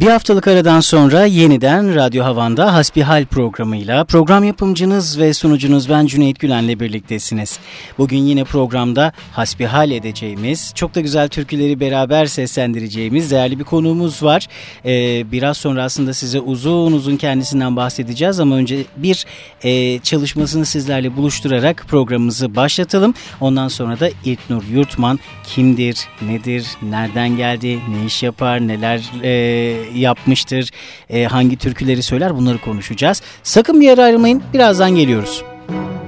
Bir haftalık aradan sonra yeniden Radyo Havan'da Hasbihal programıyla program yapımcınız ve sunucunuz ben Cüneyt Gülen'le birliktesiniz. Bugün yine programda hasbihal edeceğimiz, çok da güzel türküleri beraber seslendireceğimiz değerli bir konuğumuz var. Ee, biraz sonra aslında size uzun uzun kendisinden bahsedeceğiz ama önce bir e, çalışmasını sizlerle buluşturarak programımızı başlatalım. Ondan sonra da İlknur Yurtman kimdir, nedir, nereden geldi, ne iş yapar, neler e, yapmıştır, e, hangi türküleri söyler bunları konuşacağız. Sakın bir yere ayrılmayın birazdan geliyoruz. İlknur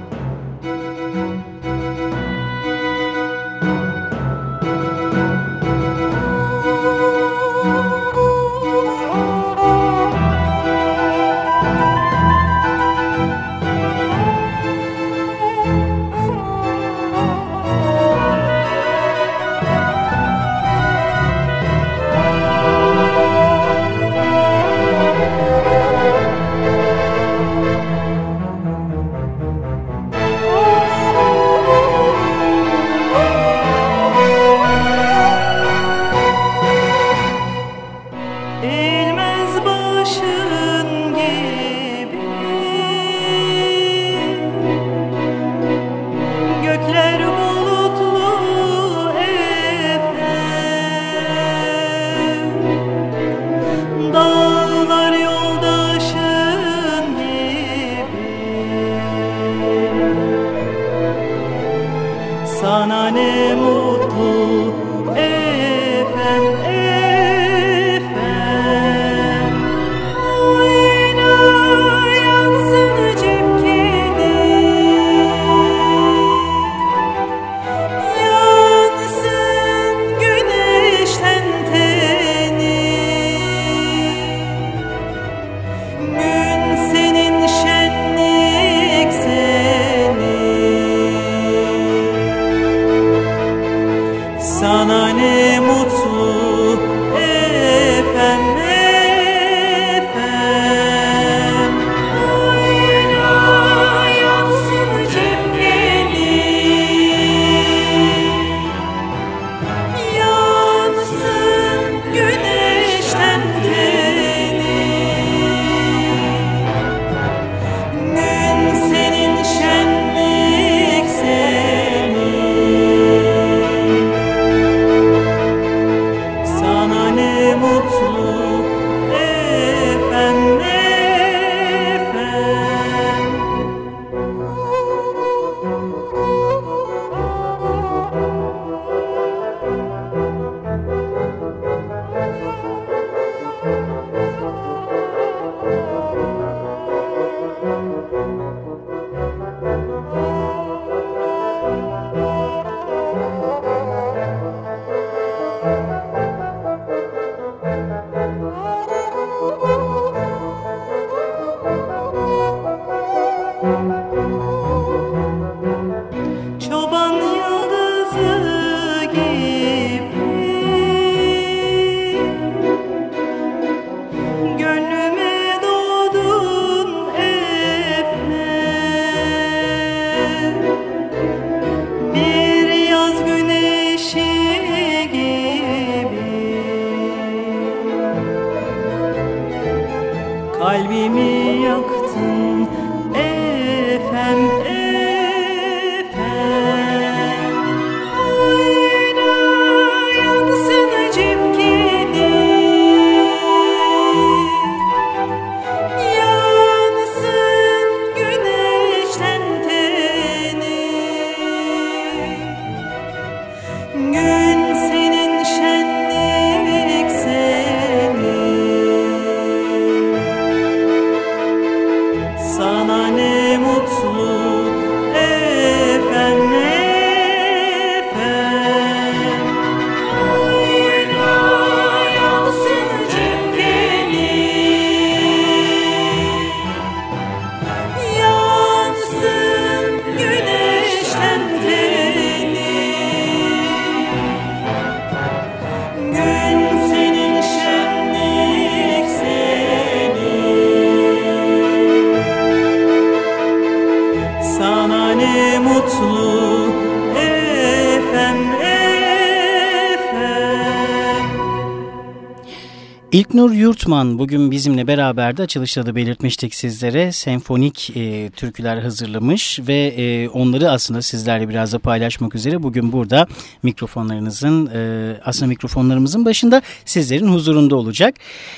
Yurtman bugün bizimle beraber de açılışta da belirtmiştik sizlere. Senfonik e, türküler hazırlamış ve e, onları aslında sizlerle biraz da paylaşmak üzere bugün burada mikrofonlarınızın e, aslında mikrofonlarımızın başında sizlerin huzurunda olacak.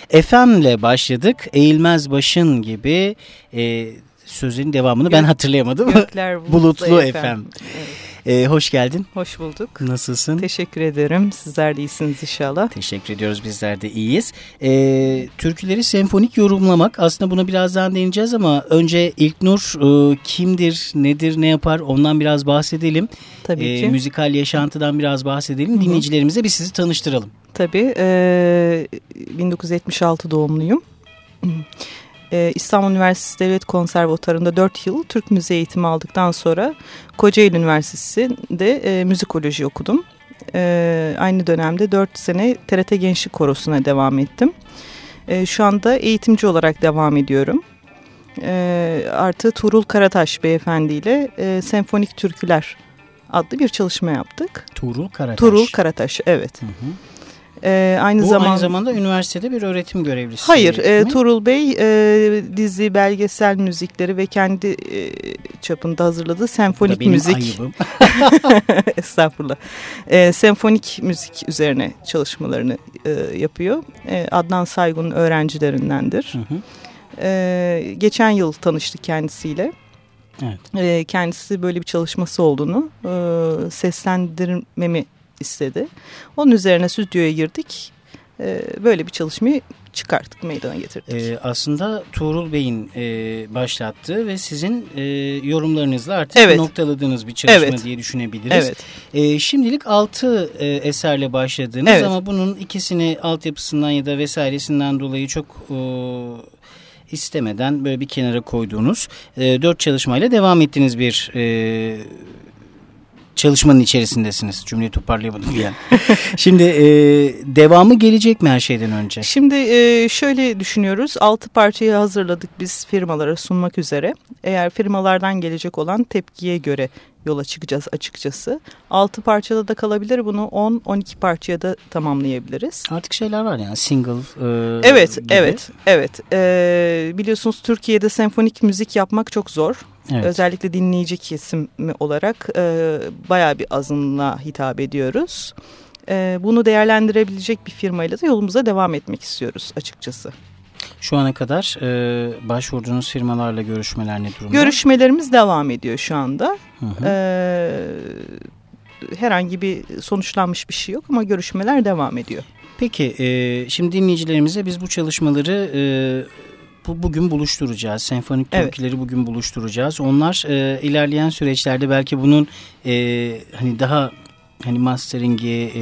FM'le başladık. Eğilmez başın gibi e, sözün devamını Gök, ben hatırlayamadım. Bulutlu, bulutlu FM. FM. Ee, hoş geldin. Hoş bulduk. Nasılsın? Teşekkür ederim. Sizler de iyisiniz inşallah. Teşekkür ediyoruz. Bizler de iyiyiz. Ee, türküleri senfonik yorumlamak aslında buna birazdan değineceğiz ama önce İlknur e, kimdir, nedir, ne yapar ondan biraz bahsedelim. Tabii ee, ki. Müzikal yaşantıdan biraz bahsedelim. Hı -hı. Dinleyicilerimize bir sizi tanıştıralım. Tabii. E, 1976 doğumluyum. Ee, İstanbul Üniversitesi Devlet Konservatuarı'nda 4 yıl Türk müziği eğitimi aldıktan sonra Kocaeli Üniversitesi'nde e, müzikoloji okudum. E, aynı dönemde 4 sene TRT Gençlik Korosu'na devam ettim. E, şu anda eğitimci olarak devam ediyorum. E, artı Tuğrul Karataş beyefendiyle e, Senfonik Türküler adlı bir çalışma yaptık. Tuğrul Karataş. Tuğrul Karataş evet. Hı hı. E, aynı Bu zaman, aynı zamanda üniversitede bir öğretim görevlisi. Hayır, e, Tuğrul Bey e, dizi, belgesel müzikleri ve kendi e, çapında hazırladığı senfonik benim müzik. ayıbım. Estağfurullah. E, senfonik müzik üzerine çalışmalarını e, yapıyor. E, Adnan Saygun'un öğrencilerindendir. Hı hı. E, geçen yıl tanıştık kendisiyle. Evet. E, kendisi böyle bir çalışması olduğunu e, seslendirmemi istedi. Onun üzerine stüdyoya girdik. E, böyle bir çalışmayı çıkarttık, meydana getirdik. Ee, aslında Tuğrul Bey'in e, başlattığı ve sizin e, yorumlarınızla artık evet. noktaladığınız bir çalışma evet. diye düşünebiliriz. Evet. E, şimdilik altı e, eserle başladınız evet. ama bunun ikisini altyapısından ya da vesairesinden dolayı çok... E, istemeden böyle bir kenara koyduğunuz e, dört çalışmayla devam ettiğiniz bir e, çalışmanın içerisindesiniz. Cümleyi toparlayamadım yani. Şimdi e, devamı gelecek mi her şeyden önce? Şimdi e, şöyle düşünüyoruz. Altı parçayı hazırladık biz firmalara sunmak üzere. Eğer firmalardan gelecek olan tepkiye göre yola çıkacağız açıkçası. Altı parçada da kalabilir. Bunu 10-12 parçaya da tamamlayabiliriz. Artık şeyler var yani single e, Evet, gibi. evet, evet. E, biliyorsunuz Türkiye'de senfonik müzik yapmak çok zor. Evet. Özellikle dinleyici kesimi olarak e, bayağı bir azınlığa hitap ediyoruz. E, bunu değerlendirebilecek bir firmayla da yolumuza devam etmek istiyoruz açıkçası. Şu ana kadar e, başvurduğunuz firmalarla görüşmeler ne durumda? Görüşmelerimiz devam ediyor şu anda. Hı hı. E, herhangi bir sonuçlanmış bir şey yok ama görüşmeler devam ediyor. Peki e, şimdi dinleyicilerimize biz bu çalışmaları... E, bu, bugün buluşturacağız. Senfonik evet. türküleri bugün buluşturacağız. Onlar e, ilerleyen süreçlerde belki bunun e, hani daha hani masteringi e,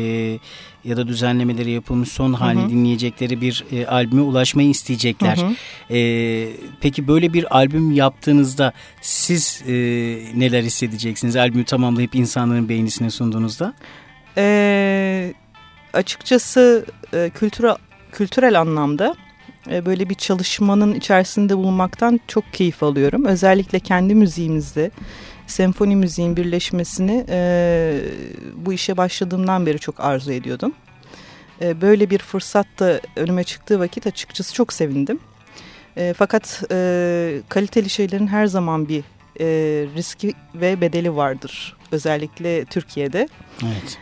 ya da düzenlemeleri yapılmış son halini hı hı. dinleyecekleri bir e, albüme ulaşmayı isteyecekler. Hı hı. E, peki böyle bir albüm yaptığınızda siz e, neler hissedeceksiniz? Albümü tamamlayıp insanların beğenisine sunduğunuzda? E, açıkçası e, kültürel, kültürel anlamda böyle bir çalışmanın içerisinde bulunmaktan çok keyif alıyorum. Özellikle kendi müziğimizde senfoni müziğin birleşmesini e, bu işe başladığımdan beri çok arzu ediyordum. E, böyle bir fırsat da önüme çıktığı vakit açıkçası çok sevindim. E, fakat e, kaliteli şeylerin her zaman bir e, riski ve bedeli vardır. Özellikle Türkiye'de. Evet.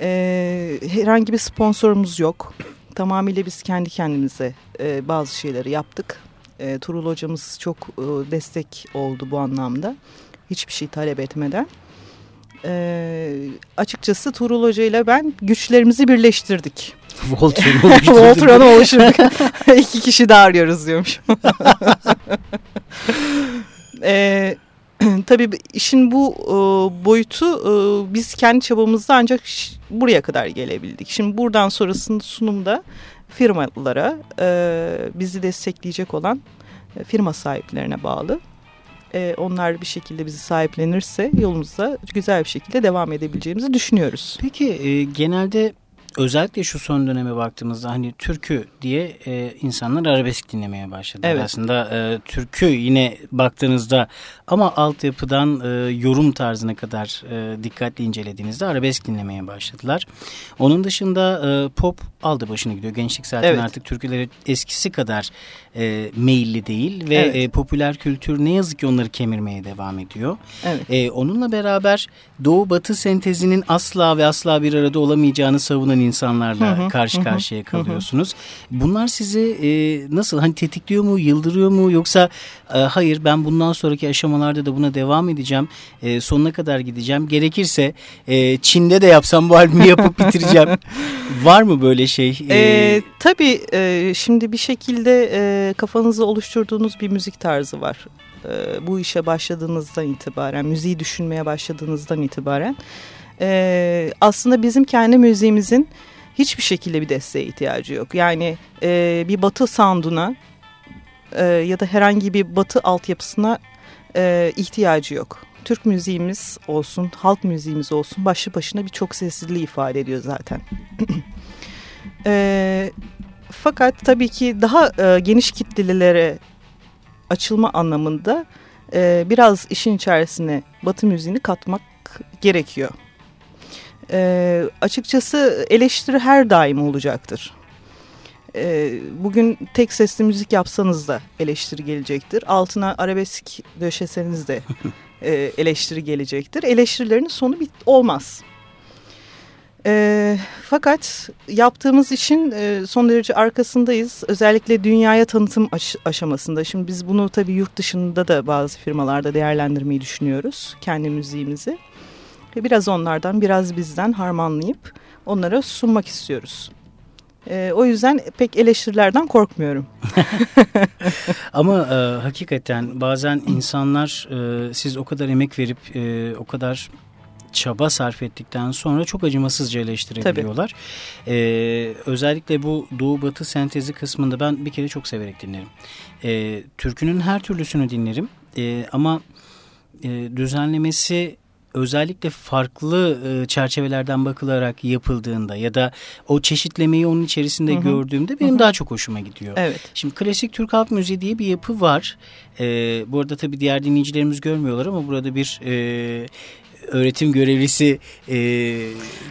E, herhangi bir sponsorumuz yok. Tamamıyla biz kendi kendimize e, bazı şeyleri yaptık. E, Turul hocamız çok e, destek oldu bu anlamda. Hiçbir şey talep etmeden. E, açıkçası Turul Hoca ile ben güçlerimizi birleştirdik. Voltron'u oluşturduk. Voltron'u oluşturduk. İki kişi daha arıyoruz diyormuş. e, tabii işin bu e, boyutu e, biz kendi çabamızda ancak buraya kadar gelebildik. Şimdi buradan sonrasında sunumda firmalara e, bizi destekleyecek olan e, firma sahiplerine bağlı. E, onlar bir şekilde bizi sahiplenirse yolumuzda güzel bir şekilde devam edebileceğimizi düşünüyoruz. Peki e, genelde özellikle şu son döneme baktığımızda hani türkü diye e, insanlar arabesk dinlemeye başladı. Evet. Aslında e, türkü yine baktığınızda ama altyapıdan e, yorum tarzına kadar e, dikkatli incelediğinizde arabesk dinlemeye başladılar. Onun dışında e, pop aldı başını gidiyor. Gençlik zaten evet. artık türküleri eskisi kadar e, meyilli değil ve evet. e, popüler kültür ne yazık ki onları kemirmeye devam ediyor. Evet. E, onunla beraber Doğu Batı sentezinin asla ve asla bir arada olamayacağını savunan insanlarla hı hı, karşı karşıya kalıyorsunuz. Hı. Bunlar sizi e, nasıl hani tetikliyor mu, yıldırıyor mu yoksa e, hayır ben bundan sonraki aşamalarda da buna devam edeceğim. E, sonuna kadar gideceğim. Gerekirse e, Çin'de de yapsam bu albümü yapıp bitireceğim. Var mı böyle şey? E, e, tabii e, şimdi bir şekilde e, kafanızda oluşturduğunuz bir müzik tarzı var. E, bu işe başladığınızdan itibaren, müziği düşünmeye başladığınızdan itibaren. E, aslında bizim kendi müziğimizin hiçbir şekilde bir desteğe ihtiyacı yok. Yani e, bir batı sounduna e, ya da herhangi bir batı altyapısına e, ihtiyacı yok. Türk müziğimiz olsun, halk müziğimiz olsun başlı başına bir çok sesliliği ifade ediyor zaten. e, fakat tabii ki daha e, geniş kitlelere açılma anlamında e, biraz işin içerisine batı müziğini katmak gerekiyor. E, açıkçası eleştiri her daim olacaktır. E, bugün tek sesli müzik yapsanız da eleştiri gelecektir. Altına arabesk döşeseniz de e, eleştiri gelecektir. Eleştirilerin sonu bit olmaz. E, fakat yaptığımız işin e, son derece arkasındayız. Özellikle dünyaya tanıtım aş aşamasında. Şimdi biz bunu tabii yurt dışında da bazı firmalarda değerlendirmeyi düşünüyoruz. Kendi müziğimizi. Biraz onlardan biraz bizden harmanlayıp onlara sunmak istiyoruz. E, o yüzden pek eleştirilerden korkmuyorum. Ama e, hakikaten bazen insanlar e, siz o kadar emek verip e, o kadar çaba sarf ettikten sonra çok acımasızca eleştirebiliyorlar. Ee, özellikle bu Doğu Batı sentezi kısmında ben bir kere çok severek dinlerim. Ee, türkünün her türlüsünü dinlerim ee, ama e, düzenlemesi özellikle farklı e, çerçevelerden bakılarak yapıldığında ya da o çeşitlemeyi onun içerisinde hı hı. gördüğümde benim hı hı. daha çok hoşuma gidiyor. Evet. Şimdi klasik Türk halk müziği diye bir yapı var. E, bu arada tabii diğer dinleyicilerimiz görmüyorlar ama burada bir e, öğretim görevlisi e,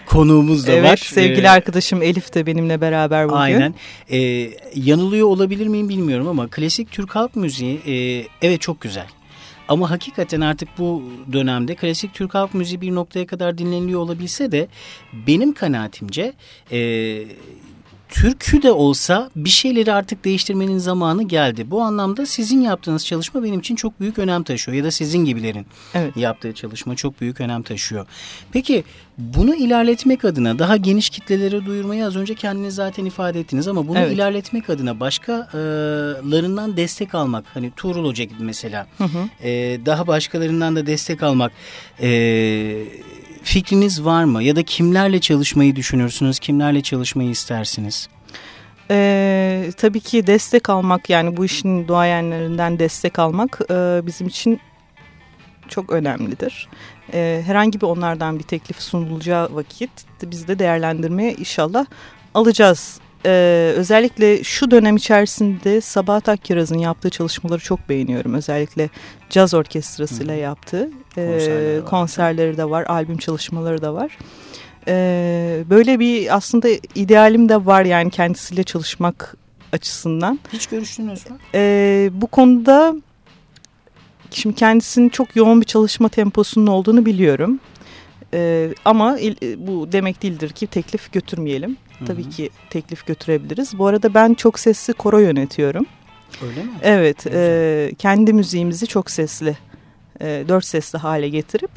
konuğumuz da evet, var. Evet sevgili ee, arkadaşım Elif de benimle beraber bugün. Aynen. E, yanılıyor olabilir miyim bilmiyorum ama klasik Türk halk müziği e, evet çok güzel. Ama hakikaten artık bu dönemde klasik Türk halk müziği bir noktaya kadar dinleniliyor olabilse de benim kanaatimce e, türkü de olsa bir şeyleri artık değiştirmenin zamanı geldi. Bu anlamda sizin yaptığınız çalışma benim için çok büyük önem taşıyor ya da sizin gibilerin evet. yaptığı çalışma çok büyük önem taşıyor. Peki bunu ilerletmek adına daha geniş kitlelere duyurmayı az önce kendiniz zaten ifade ettiniz ama bunu evet. ilerletmek adına başkalarından destek almak hani Tuğrul Hoca gibi mesela hı hı. E, daha başkalarından da destek almak e, fikriniz var mı? Ya da kimlerle çalışmayı düşünürsünüz? Kimlerle çalışmayı istersiniz? Ee, tabii ki destek almak yani bu işin duayenlerinden destek almak e, bizim için çok önemlidir. E, herhangi bir onlardan bir teklif sunulacağı vakit biz de değerlendirmeye inşallah alacağız e, özellikle şu dönem içerisinde Sabahat Akkiraz'ın yaptığı çalışmaları çok beğeniyorum. Özellikle caz orkestrasıyla Hı. yaptığı e, konserleri, de var, albüm çalışmaları da var. E, böyle bir aslında idealim de var yani kendisiyle çalışmak açısından. Hiç görüştünüz mü? E, bu konuda şimdi kendisinin çok yoğun bir çalışma temposunun olduğunu biliyorum. Ee, ama il, bu demek değildir ki teklif götürmeyelim. Tabii Hı -hı. ki teklif götürebiliriz. Bu arada ben çok sesli koro yönetiyorum. Öyle mi? Evet. E, kendi müziğimizi çok sesli, e, dört sesli hale getirip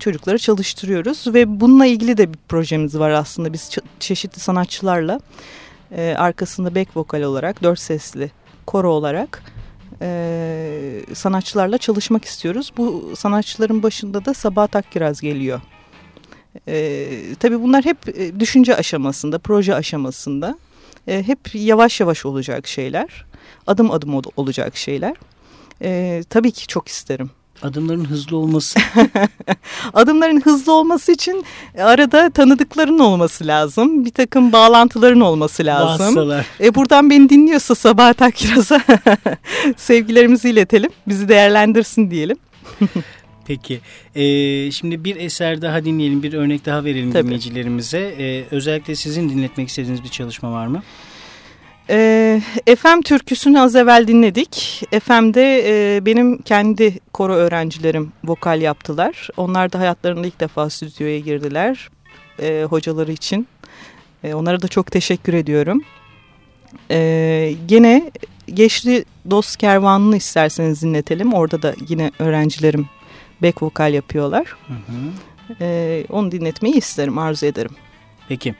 çocukları çalıştırıyoruz. Ve bununla ilgili de bir projemiz var aslında. Biz çeşitli sanatçılarla e, arkasında back vokal olarak, dört sesli koro olarak e, sanatçılarla çalışmak istiyoruz. Bu sanatçıların başında da Sabahat Akkiraz geliyor. E, tabii bunlar hep e, düşünce aşamasında, proje aşamasında. E, hep yavaş yavaş olacak şeyler. Adım adım olacak şeyler. E, tabii ki çok isterim. Adımların hızlı olması. Adımların hızlı olması için arada tanıdıkların olması lazım. Bir takım bağlantıların olması lazım. Vasıtalar. E, buradan beni dinliyorsa Sabahat Akkiraz'a sevgilerimizi iletelim. Bizi değerlendirsin diyelim. Peki. Ee, şimdi bir eser daha dinleyelim. Bir örnek daha verelim Tabii. dinleyicilerimize. Ee, özellikle sizin dinletmek istediğiniz bir çalışma var mı? E, FM türküsünü az evvel dinledik. FM'de e, benim kendi koro öğrencilerim vokal yaptılar. Onlar da hayatlarında ilk defa stüdyoya girdiler. E, hocaları için. E, onlara da çok teşekkür ediyorum. E, gene Geçli Dost Kervanı'nı isterseniz dinletelim. Orada da yine öğrencilerim back vokal yapıyorlar. Hı hı. E, onu dinletmeyi isterim, arzu ederim. Peki.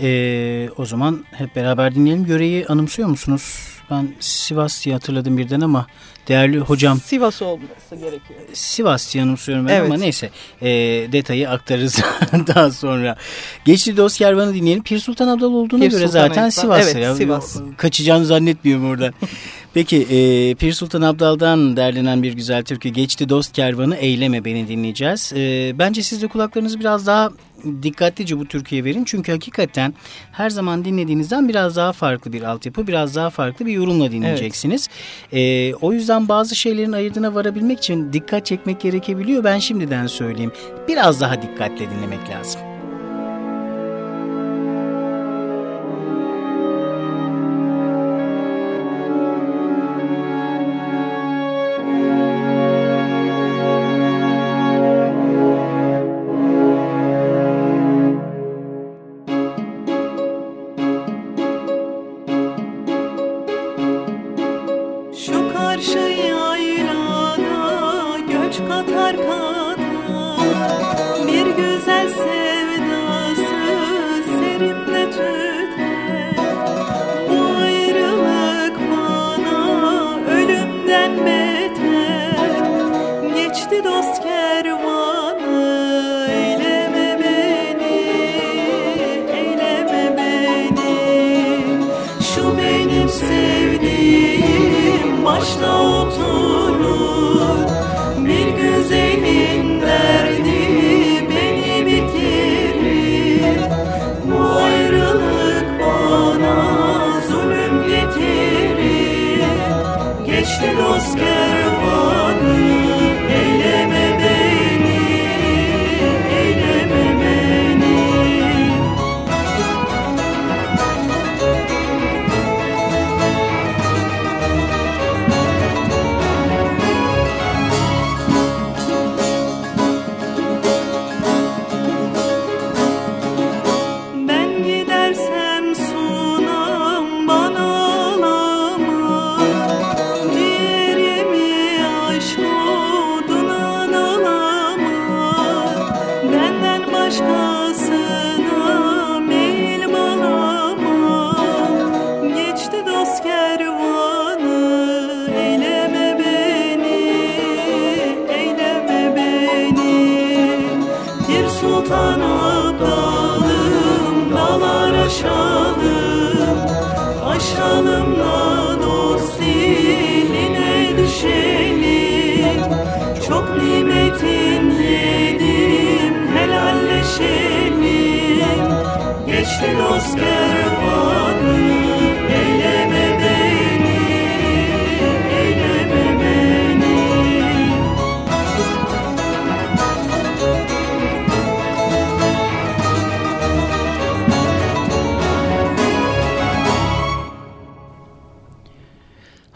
Ee, o zaman hep beraber dinleyelim. Göreyi anımsıyor musunuz? Ben Sivas diye hatırladım birden ama değerli hocam Sivas olması gerekiyor. Sivas diye anımsıyorum ben Evet. ama neyse ee, detayı aktarırız daha sonra. Geçli Dost Kervanı dinleyelim. Pir Sultan Abdal olduğuna Pir göre Sultan zaten. Sivas. Evet. Sivas. Kaçacağını zannetmiyorum oradan. Peki e, Pir Sultan Abdal'dan derlenen bir güzel türkü Geçti Dost Kervanı Eyleme beni dinleyeceğiz. E, bence siz de kulaklarınızı biraz daha dikkatlice bu türküye verin. Çünkü hakikaten her zaman dinlediğinizden biraz daha farklı bir altyapı, biraz daha farklı bir yorumla dinleyeceksiniz. E, o yüzden bazı şeylerin ayırdına varabilmek için dikkat çekmek gerekebiliyor. Ben şimdiden söyleyeyim. Biraz daha dikkatle dinlemek lazım.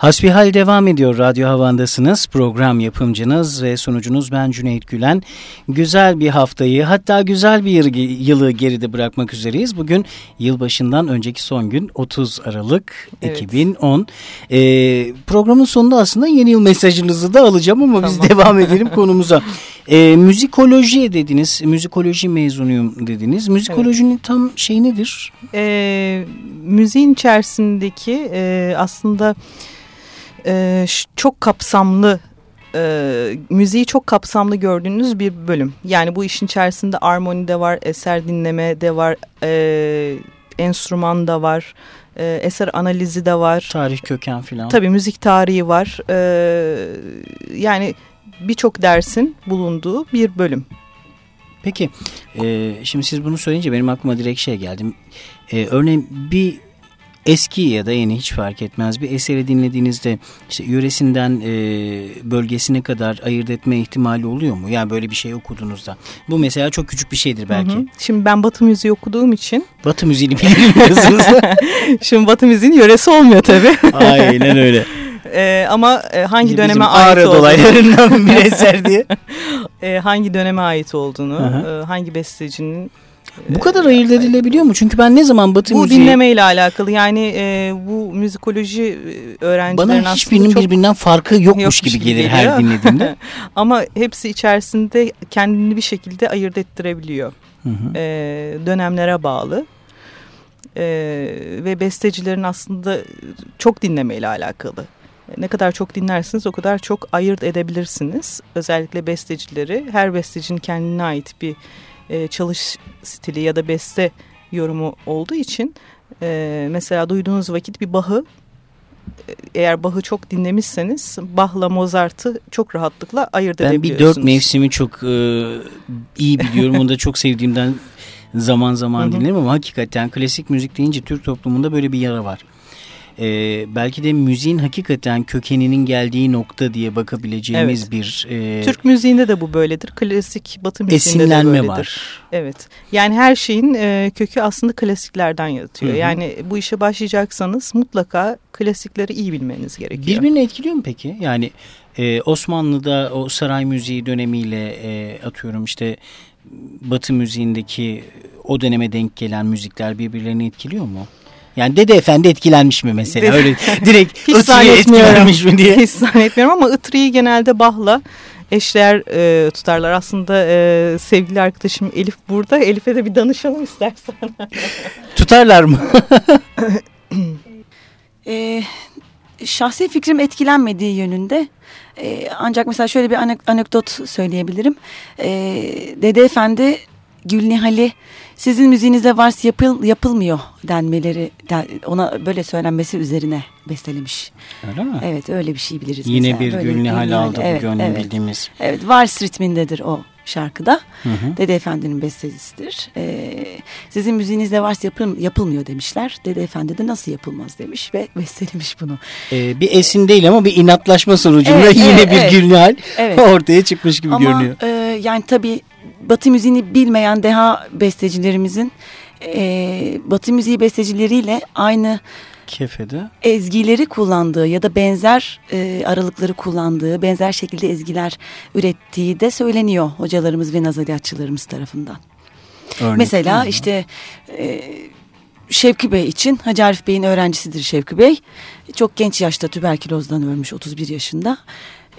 Hasbihal devam ediyor. Radyo Havan'dasınız. Program yapımcınız ve sunucunuz ben Cüneyt Gülen. Güzel bir haftayı hatta güzel bir yılı- geride bırakmak üzereyiz. Bugün yılbaşından önceki son gün 30 Aralık Evet. 2010. Ee, programın sonunda aslında yeni yıl mesajınızı da alacağım ama biz Tamam. devam edelim konumuza. Ee, müzikoloji dediniz. Müzikoloji mezunuyum dediniz. Müzikolojinin tam şey nedir? e, müziğin içerisindeki e, aslında e, çok kapsamlı e, müziği çok kapsamlı gördüğünüz bir bölüm. Yani bu işin içerisinde armoni de var, eser dinleme de var, e, enstrüman da var, e, eser analizi de var. Tarih köken filan. Tabii müzik tarihi var. E, yani birçok dersin bulunduğu bir bölüm. Peki e, şimdi siz bunu söyleyince benim aklıma direkt şey geldi. E, örneğin bir eski ya da yeni hiç fark etmez bir eseri dinlediğinizde işte yöresinden e, bölgesine kadar ayırt etme ihtimali oluyor mu? Yani böyle bir şey okuduğunuzda. Bu mesela çok küçük bir şeydir belki. Hı hı. Şimdi ben Batı müziği okuduğum için. Batı müziğini bilmiyorsunuz. Şimdi Batı müziğinin yöresi olmuyor tabii. Aynen öyle. Ee, ama e, hangi Bizim döneme ait olduğunu dolaylarından bir eser diye. e, hangi döneme ait olduğunu, e, hangi bestecinin bu kadar ayırt edilebiliyor mu? Çünkü ben ne zaman Batı bu müziği... Bu dinlemeyle alakalı. Yani e, bu müzikoloji e, öğrencilerin Bana hiçbirinin çok... birbirinden farkı yokmuş, yokmuş gibi, gibi gelir geliyor. her dinlediğimde. Ama hepsi içerisinde kendini bir şekilde ayırt ettirebiliyor. Hı hı. E, dönemlere bağlı. E, ve bestecilerin aslında çok dinlemeyle alakalı. Ne kadar çok dinlersiniz o kadar çok ayırt edebilirsiniz. Özellikle bestecileri. Her bestecinin kendine ait bir e, çalış stili ya da beste yorumu olduğu için e, mesela duyduğunuz vakit bir Bach'ı e, eğer Bach'ı çok dinlemişseniz Bach'la Mozart'ı çok rahatlıkla ayırt ben edebiliyorsunuz. Ben bir dört mevsimi çok e, iyi biliyorum. Onu da çok sevdiğimden zaman zaman dinlerim ama hakikaten klasik müzik deyince Türk toplumunda böyle bir yara var e, belki de müziğin hakikaten kökeninin geldiği nokta diye bakabileceğimiz evet. bir... E, Türk müziğinde de bu böyledir. Klasik batı müziğinde de böyledir. var. Evet. Yani her şeyin e, kökü aslında klasiklerden yatıyor. Hı hı. Yani bu işe başlayacaksanız mutlaka klasikleri iyi bilmeniz gerekiyor. Birbirini etkiliyor mu peki? Yani e, Osmanlı'da o saray müziği dönemiyle e, atıyorum işte Batı müziğindeki o döneme denk gelen müzikler birbirlerini etkiliyor mu? Yani Dede Efendi etkilenmiş mi mesela? Öyle direkt Hiç etkilenmiş mi diye. Hiç zannetmiyorum ama Itri'yi genelde Bah'la eşler e, tutarlar. Aslında e, sevgili arkadaşım Elif burada. Elif'e de bir danışalım istersen. Tutarlar mı? e, şahsi fikrim etkilenmediği yönünde. E, ancak mesela şöyle bir anek anekdot söyleyebilirim. E, Dede Efendi Gülnihal'i sizin müziğinizde vars yapıl, yapılmıyor denmeleri ona böyle söylenmesi üzerine bestelemiş. Öyle mi? Evet öyle bir şey biliriz. Yine mesela. bir Gülnihal aldı evet, bugün evet. bildiğimiz. Evet vals ritmindedir o şarkıda. Hı hı. Dede Efendi'nin bestesidir. Ee, sizin müziğinizde vars yapıl, yapılmıyor demişler. Dede Efendi de nasıl yapılmaz demiş ve bestelemiş bunu. Ee, bir esin değil ama bir inatlaşma sonucunda evet, yine evet, bir evet. Gülnihal evet. ortaya çıkmış gibi ama, görünüyor. E, yani tabii Batı müziğini bilmeyen deha bestecilerimizin e, Batı müziği bestecileriyle aynı kefede ezgileri kullandığı ya da benzer e, aralıkları kullandığı, benzer şekilde ezgiler ürettiği de söyleniyor hocalarımız ve nazariyatçılarımız tarafından. Örnek Mesela işte e, Şevki Bey için Hacı Arif Bey'in öğrencisidir Şevki Bey. Çok genç yaşta tüberkülozdan ölmüş 31 yaşında.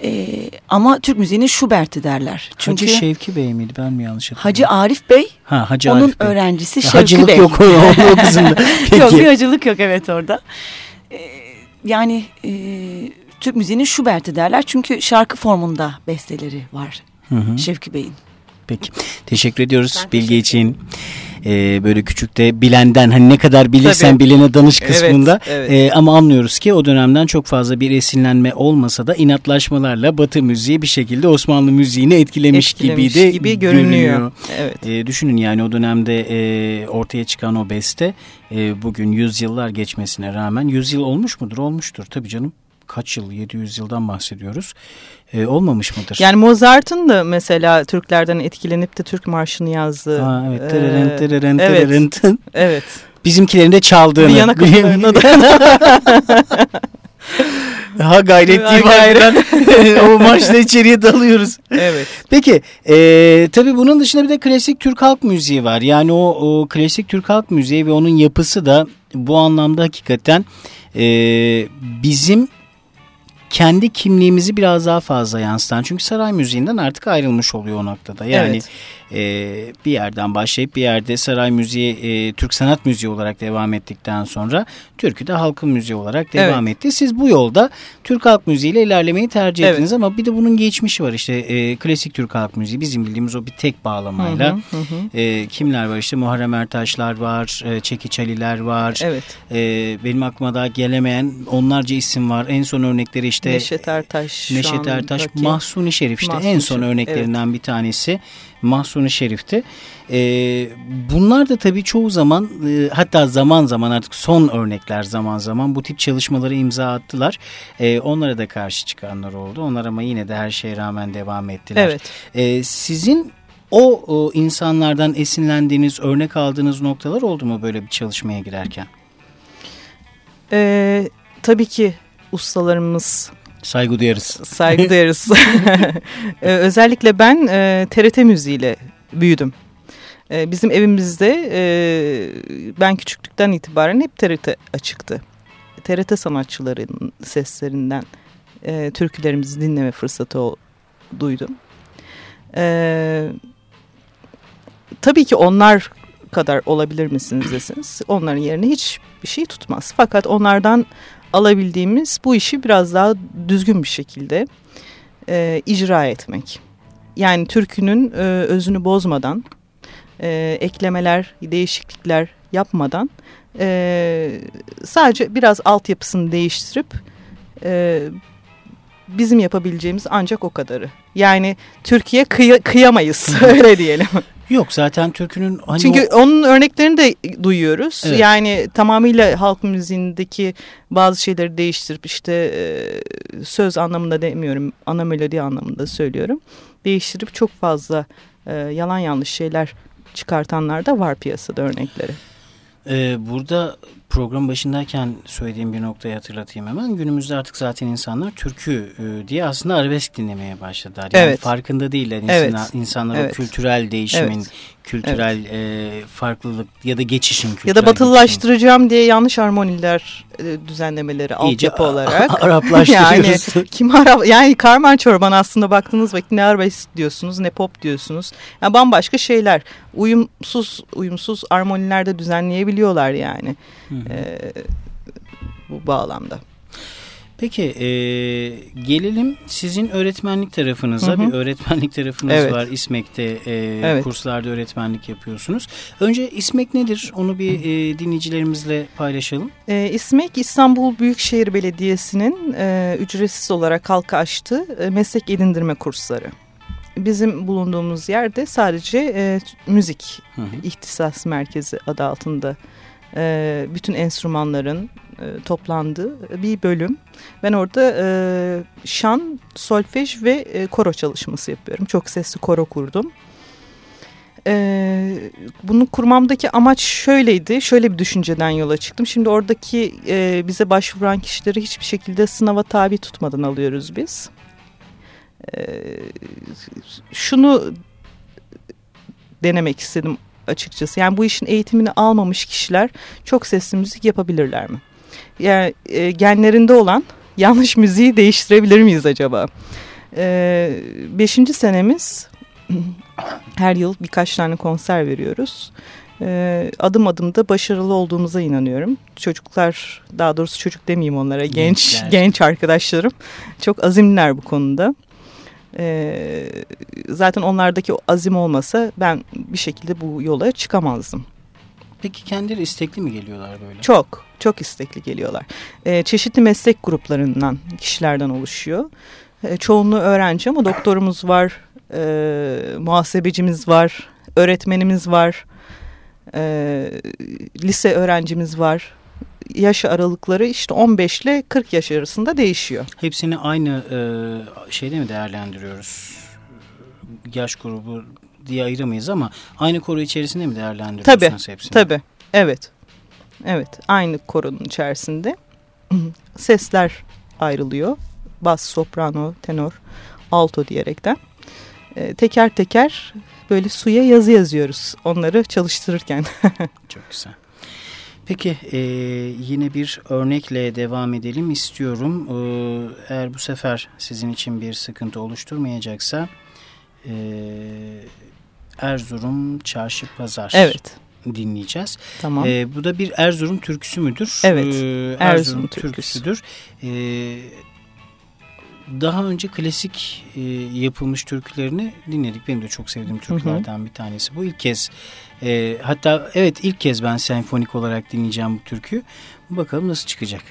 E, ama Türk müziğinin Schubert'i derler. Çünkü Hacı Şevki Bey miydi ben mi yanlış hatırlıyorum? Hacı Arif Bey ha, Hacı onun Arif Bey. öğrencisi ya, Şevki hacılık Bey. Hacılık yok onun kızında. yok bir hacılık yok evet orada. E, yani e, Türk müziğinin Schubert'i derler. Çünkü şarkı formunda besteleri var hı hı. Şevki Bey'in. Peki teşekkür ediyoruz ben bilgi teşekkür için e, böyle küçükte bilenden hani ne kadar bilirsen Tabii. bilene danış kısmında evet, evet. E, ama anlıyoruz ki o dönemden çok fazla bir esinlenme olmasa da inatlaşmalarla Batı müziği bir şekilde Osmanlı müziğini etkilemiş, etkilemiş gibi de gibi görünüyor. görünüyor. Evet. E, düşünün yani o dönemde e, ortaya çıkan o beste e, bugün yüzyıllar geçmesine rağmen yüzyıl olmuş mudur? Olmuştur tabii canım kaç yıl 700 yıldan bahsediyoruz e, olmamış mıdır? Yani Mozart'ın da mesela Türklerden etkilenip de Türk marşını yazdığı. Ha, evet. Tereren, ee, tereren, tereren. Evet. evet. Bizimkilerin de çaldığını. Viyana kapılarına da. ha gayret değil gayret. o maçta içeriye dalıyoruz. Evet. Peki e, tabii bunun dışında bir de klasik Türk halk müziği var. Yani o, o klasik Türk halk müziği ve onun yapısı da bu anlamda hakikaten e, bizim kendi kimliğimizi biraz daha fazla yansıtan. Çünkü saray müziğinden artık ayrılmış oluyor o noktada. Yani evet e, bir yerden başlayıp bir yerde saray müziği e, Türk sanat müziği olarak devam ettikten sonra türkü de halkın müziği olarak devam evet. etti. Siz bu yolda Türk halk müziğiyle ilerlemeyi tercih evet. ettiniz ama bir de bunun geçmişi var işte e, klasik Türk halk müziği bizim bildiğimiz o bir tek bağlamayla. Hı hı hı. E, kimler var işte Muharrem Ertaşlar var, e, Çekiç Aliler var. Evet. E, benim aklıma daha gelemeyen onlarca isim var. En son örnekleri işte işte Neşet Ertaş. Neşet Ertaş, Mahsuni Şerif işte Mahsuni en son Şerif, örneklerinden evet. bir tanesi Mahsuni Şerif'ti. Ee, bunlar da tabii çoğu zaman e, hatta zaman zaman artık son örnekler zaman zaman bu tip çalışmaları imza attılar. Ee, onlara da karşı çıkanlar oldu. Onlar ama yine de her şeye rağmen devam ettiler. Evet. Ee, sizin o, o insanlardan esinlendiğiniz, örnek aldığınız noktalar oldu mu böyle bir çalışmaya girerken? Ee, tabii ki ustalarımız Saygı duyarız. Saygı duyarız. ee, özellikle ben e, TRT müziğiyle büyüdüm. E, bizim evimizde e, ben küçüklükten itibaren hep TRT açıktı. TRT sanatçılarının seslerinden e, türkülerimizi dinleme fırsatı o, duydum. E, tabii ki onlar kadar olabilir misiniz desiniz. Onların yerine hiçbir şey tutmaz. Fakat onlardan alabildiğimiz bu işi biraz daha düzgün bir şekilde e, icra etmek. Yani türkünün e, özünü bozmadan, e, eklemeler, değişiklikler yapmadan e, sadece biraz altyapısını değiştirip e, bizim yapabileceğimiz ancak o kadarı. Yani Türkiye kıy kıyamayız öyle diyelim. Yok zaten türkünün... Hani Çünkü o... onun örneklerini de duyuyoruz. Evet. Yani tamamıyla halk müziğindeki bazı şeyleri değiştirip işte söz anlamında demiyorum ana melodi anlamında söylüyorum. Değiştirip çok fazla yalan yanlış şeyler çıkartanlar da var piyasada örnekleri. Ee, burada program başındayken söylediğim bir noktayı hatırlatayım hemen. Günümüzde artık zaten insanlar türkü e, diye aslında arabesk dinlemeye başladılar. Yani evet. farkında değiller insanlar, evet. insanlar evet. o kültürel değişimin, evet. Kültürel evet. E, farklılık ya da geçişin kültürel Ya da batılılaştıracağım geçişin. diye yanlış harmoniler e, düzenlemeleri İyice altyapı olarak. Araplaştırıyoruz. yani kim Arap yani karman çorban aslında baktığınız vakit ne arabesk diyorsunuz ne pop diyorsunuz. Yani bambaşka şeyler. Uyumsuz uyumsuz armonilerde düzenleyebiliyorlar yani. Hı e, bu bağlamda. Peki e, gelelim sizin öğretmenlik tarafınıza. Hı hı. Bir öğretmenlik tarafınız evet. var. İSMEK'te e, evet. kurslarda öğretmenlik yapıyorsunuz. Önce İSMEK nedir? Onu bir e, dinleyicilerimizle paylaşalım. E, İSMEK İstanbul Büyükşehir Belediyesi'nin e, ücretsiz olarak halka açtığı e, meslek edindirme kursları. Bizim bulunduğumuz yerde sadece e, müzik hı hı. ihtisas merkezi adı altında e, bütün enstrümanların e, toplandığı bir bölüm. Ben orada e, şan, solfej ve e, koro çalışması yapıyorum. Çok sesli koro kurdum. E, bunu kurmamdaki amaç şöyleydi. Şöyle bir düşünceden yola çıktım. Şimdi oradaki e, bize başvuran kişileri hiçbir şekilde sınava tabi tutmadan alıyoruz biz. E, şunu denemek istedim açıkçası. Yani bu işin eğitimini almamış kişiler çok sesli müzik yapabilirler mi? Yani e, genlerinde olan yanlış müziği değiştirebilir miyiz acaba? E, beşinci senemiz her yıl birkaç tane konser veriyoruz. E, adım adım da başarılı olduğumuza inanıyorum. Çocuklar daha doğrusu çocuk demeyeyim onlara genç Gençler. genç arkadaşlarım çok azimliler bu konuda. E, zaten onlardaki o azim olmasa ben bir şekilde bu yola çıkamazdım. Peki kendileri istekli mi geliyorlar böyle? Çok, çok istekli geliyorlar. E, çeşitli meslek gruplarından, kişilerden oluşuyor. E, çoğunluğu öğrenci ama doktorumuz var, e, muhasebecimiz var, öğretmenimiz var, e, lise öğrencimiz var, yaş aralıkları işte 15 ile 40 yaş arasında değişiyor. Hepsini aynı e, şeyde mi değerlendiriyoruz? Yaş grubu diye ayıramayız ama aynı koru içerisinde mi değerlendiriyorsunuz tabii, hepsini? Tabii, evet. Evet, aynı korunun içerisinde sesler ayrılıyor. Bas, soprano, tenor, alto diyerekten. E, teker teker böyle suya yazı yazıyoruz onları çalıştırırken. Çok güzel. Peki e, yine bir örnekle devam edelim istiyorum. E, eğer bu sefer sizin için bir sıkıntı oluşturmayacaksa e, Erzurum Çarşı Pazar evet. dinleyeceğiz. Tamam. E, bu da bir Erzurum türküsü müdür? Evet. E, Erzurum, Erzurum türküsüdür. E, daha önce klasik e, yapılmış türkülerini dinledik. Benim de çok sevdiğim türkülerden hı hı. bir tanesi. Bu ilk kez e, hatta evet ilk kez ben senfonik olarak dinleyeceğim bu türküyü. Bakalım nasıl çıkacak.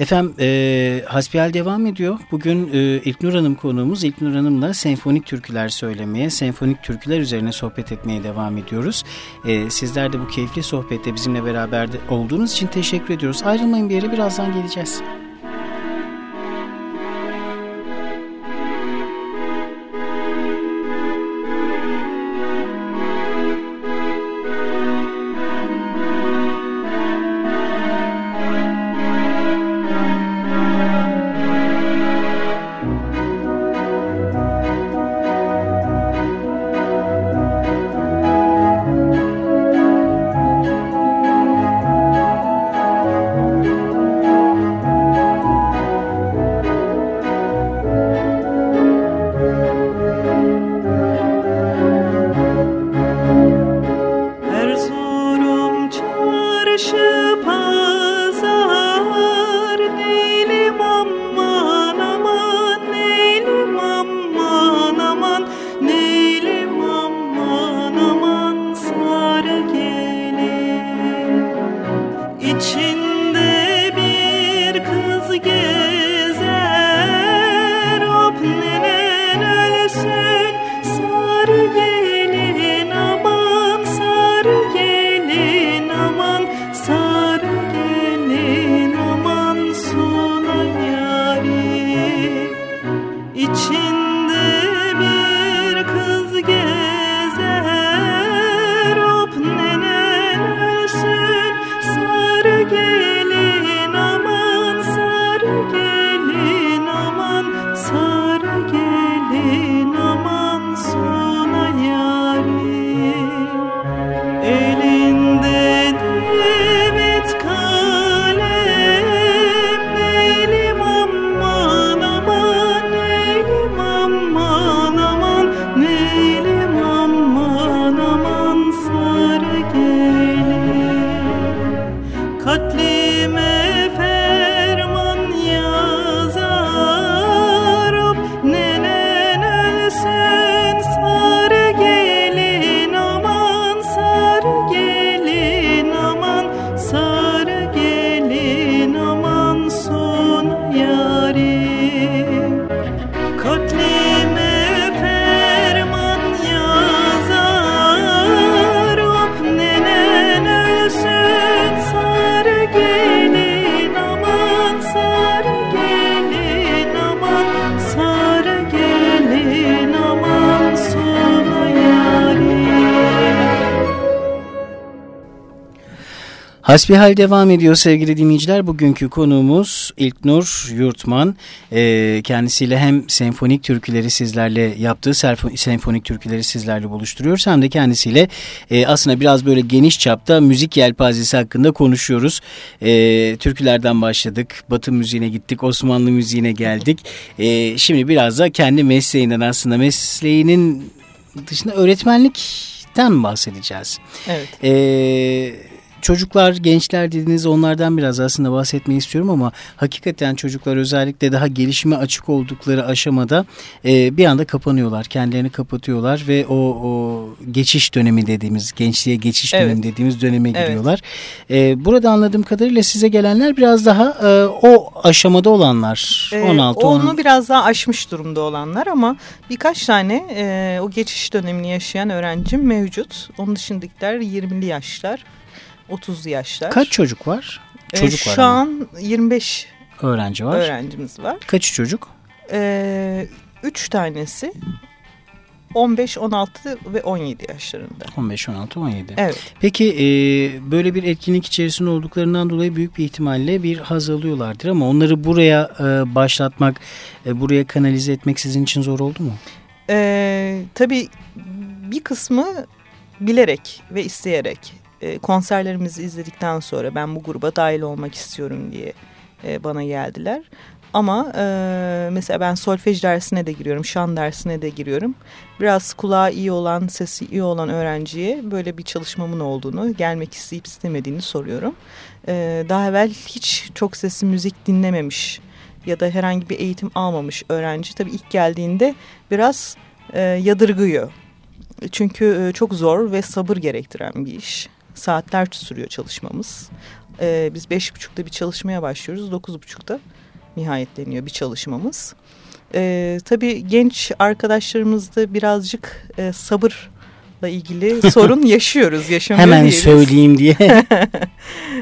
Efendim e, hasbihal devam ediyor. Bugün e, İlknur Hanım konuğumuz. İlknur Hanım'la senfonik türküler söylemeye, senfonik türküler üzerine sohbet etmeye devam ediyoruz. E, sizler de bu keyifli sohbette bizimle beraber olduğunuz için teşekkür ediyoruz. Ayrılmayın bir yere birazdan geleceğiz. Hasbihal devam ediyor sevgili dinleyiciler. Bugünkü konuğumuz İlknur Yurtman. Ee, kendisiyle hem senfonik türküleri sizlerle yaptığı senfonik türküleri sizlerle buluşturuyoruz. Hem de kendisiyle e, aslında biraz böyle geniş çapta müzik yelpazesi hakkında konuşuyoruz. E, türkülerden başladık. Batı müziğine gittik. Osmanlı müziğine geldik. E, şimdi biraz da kendi mesleğinden aslında mesleğinin dışında öğretmenlikten bahsedeceğiz. Evet. Evet çocuklar, gençler dediniz onlardan biraz aslında bahsetmeyi istiyorum ama hakikaten çocuklar özellikle daha gelişime açık oldukları aşamada e, bir anda kapanıyorlar. Kendilerini kapatıyorlar ve o, o geçiş dönemi dediğimiz, gençliğe geçiş evet. dönemi dediğimiz döneme evet. giriyorlar. E, burada anladığım kadarıyla size gelenler biraz daha e, o aşamada olanlar. E, 16 Onu 10... biraz daha aşmış durumda olanlar ama birkaç tane e, o geçiş dönemini yaşayan öğrencim mevcut. Onun dışındakiler 20'li yaşlar. 30 yaşlar. Kaç çocuk var? Ee, çocuk ee, var Şu ama. an 25 öğrenci var. Öğrencimiz var. Kaç çocuk? Ee, üç tanesi 15, 16 ve 17 yaşlarında. 15, 16, 17. Evet. Peki e, böyle bir etkinlik içerisinde olduklarından dolayı büyük bir ihtimalle bir haz alıyorlardır ama onları buraya e, başlatmak, e, buraya kanalize etmek sizin için zor oldu mu? E, tabii bir kısmı bilerek ve isteyerek e, konserlerimizi izledikten sonra ben bu gruba dahil olmak istiyorum diye e, bana geldiler. Ama e, mesela ben solfej dersine de giriyorum, şan dersine de giriyorum. Biraz kulağı iyi olan, sesi iyi olan öğrenciye böyle bir çalışmamın olduğunu, gelmek isteyip istemediğini soruyorum. E, daha evvel hiç çok sesli müzik dinlememiş ya da herhangi bir eğitim almamış öğrenci tabii ilk geldiğinde biraz e, yadırgıyor. Çünkü e, çok zor ve sabır gerektiren bir iş. Saatler sürüyor çalışmamız. E, biz beş buçukta bir çalışmaya başlıyoruz. Dokuz buçukta nihayetleniyor bir çalışmamız. E, tabii genç arkadaşlarımızda birazcık e, sabırla ilgili sorun yaşıyoruz. Yaşamıyor Hemen değiliz. söyleyeyim diye.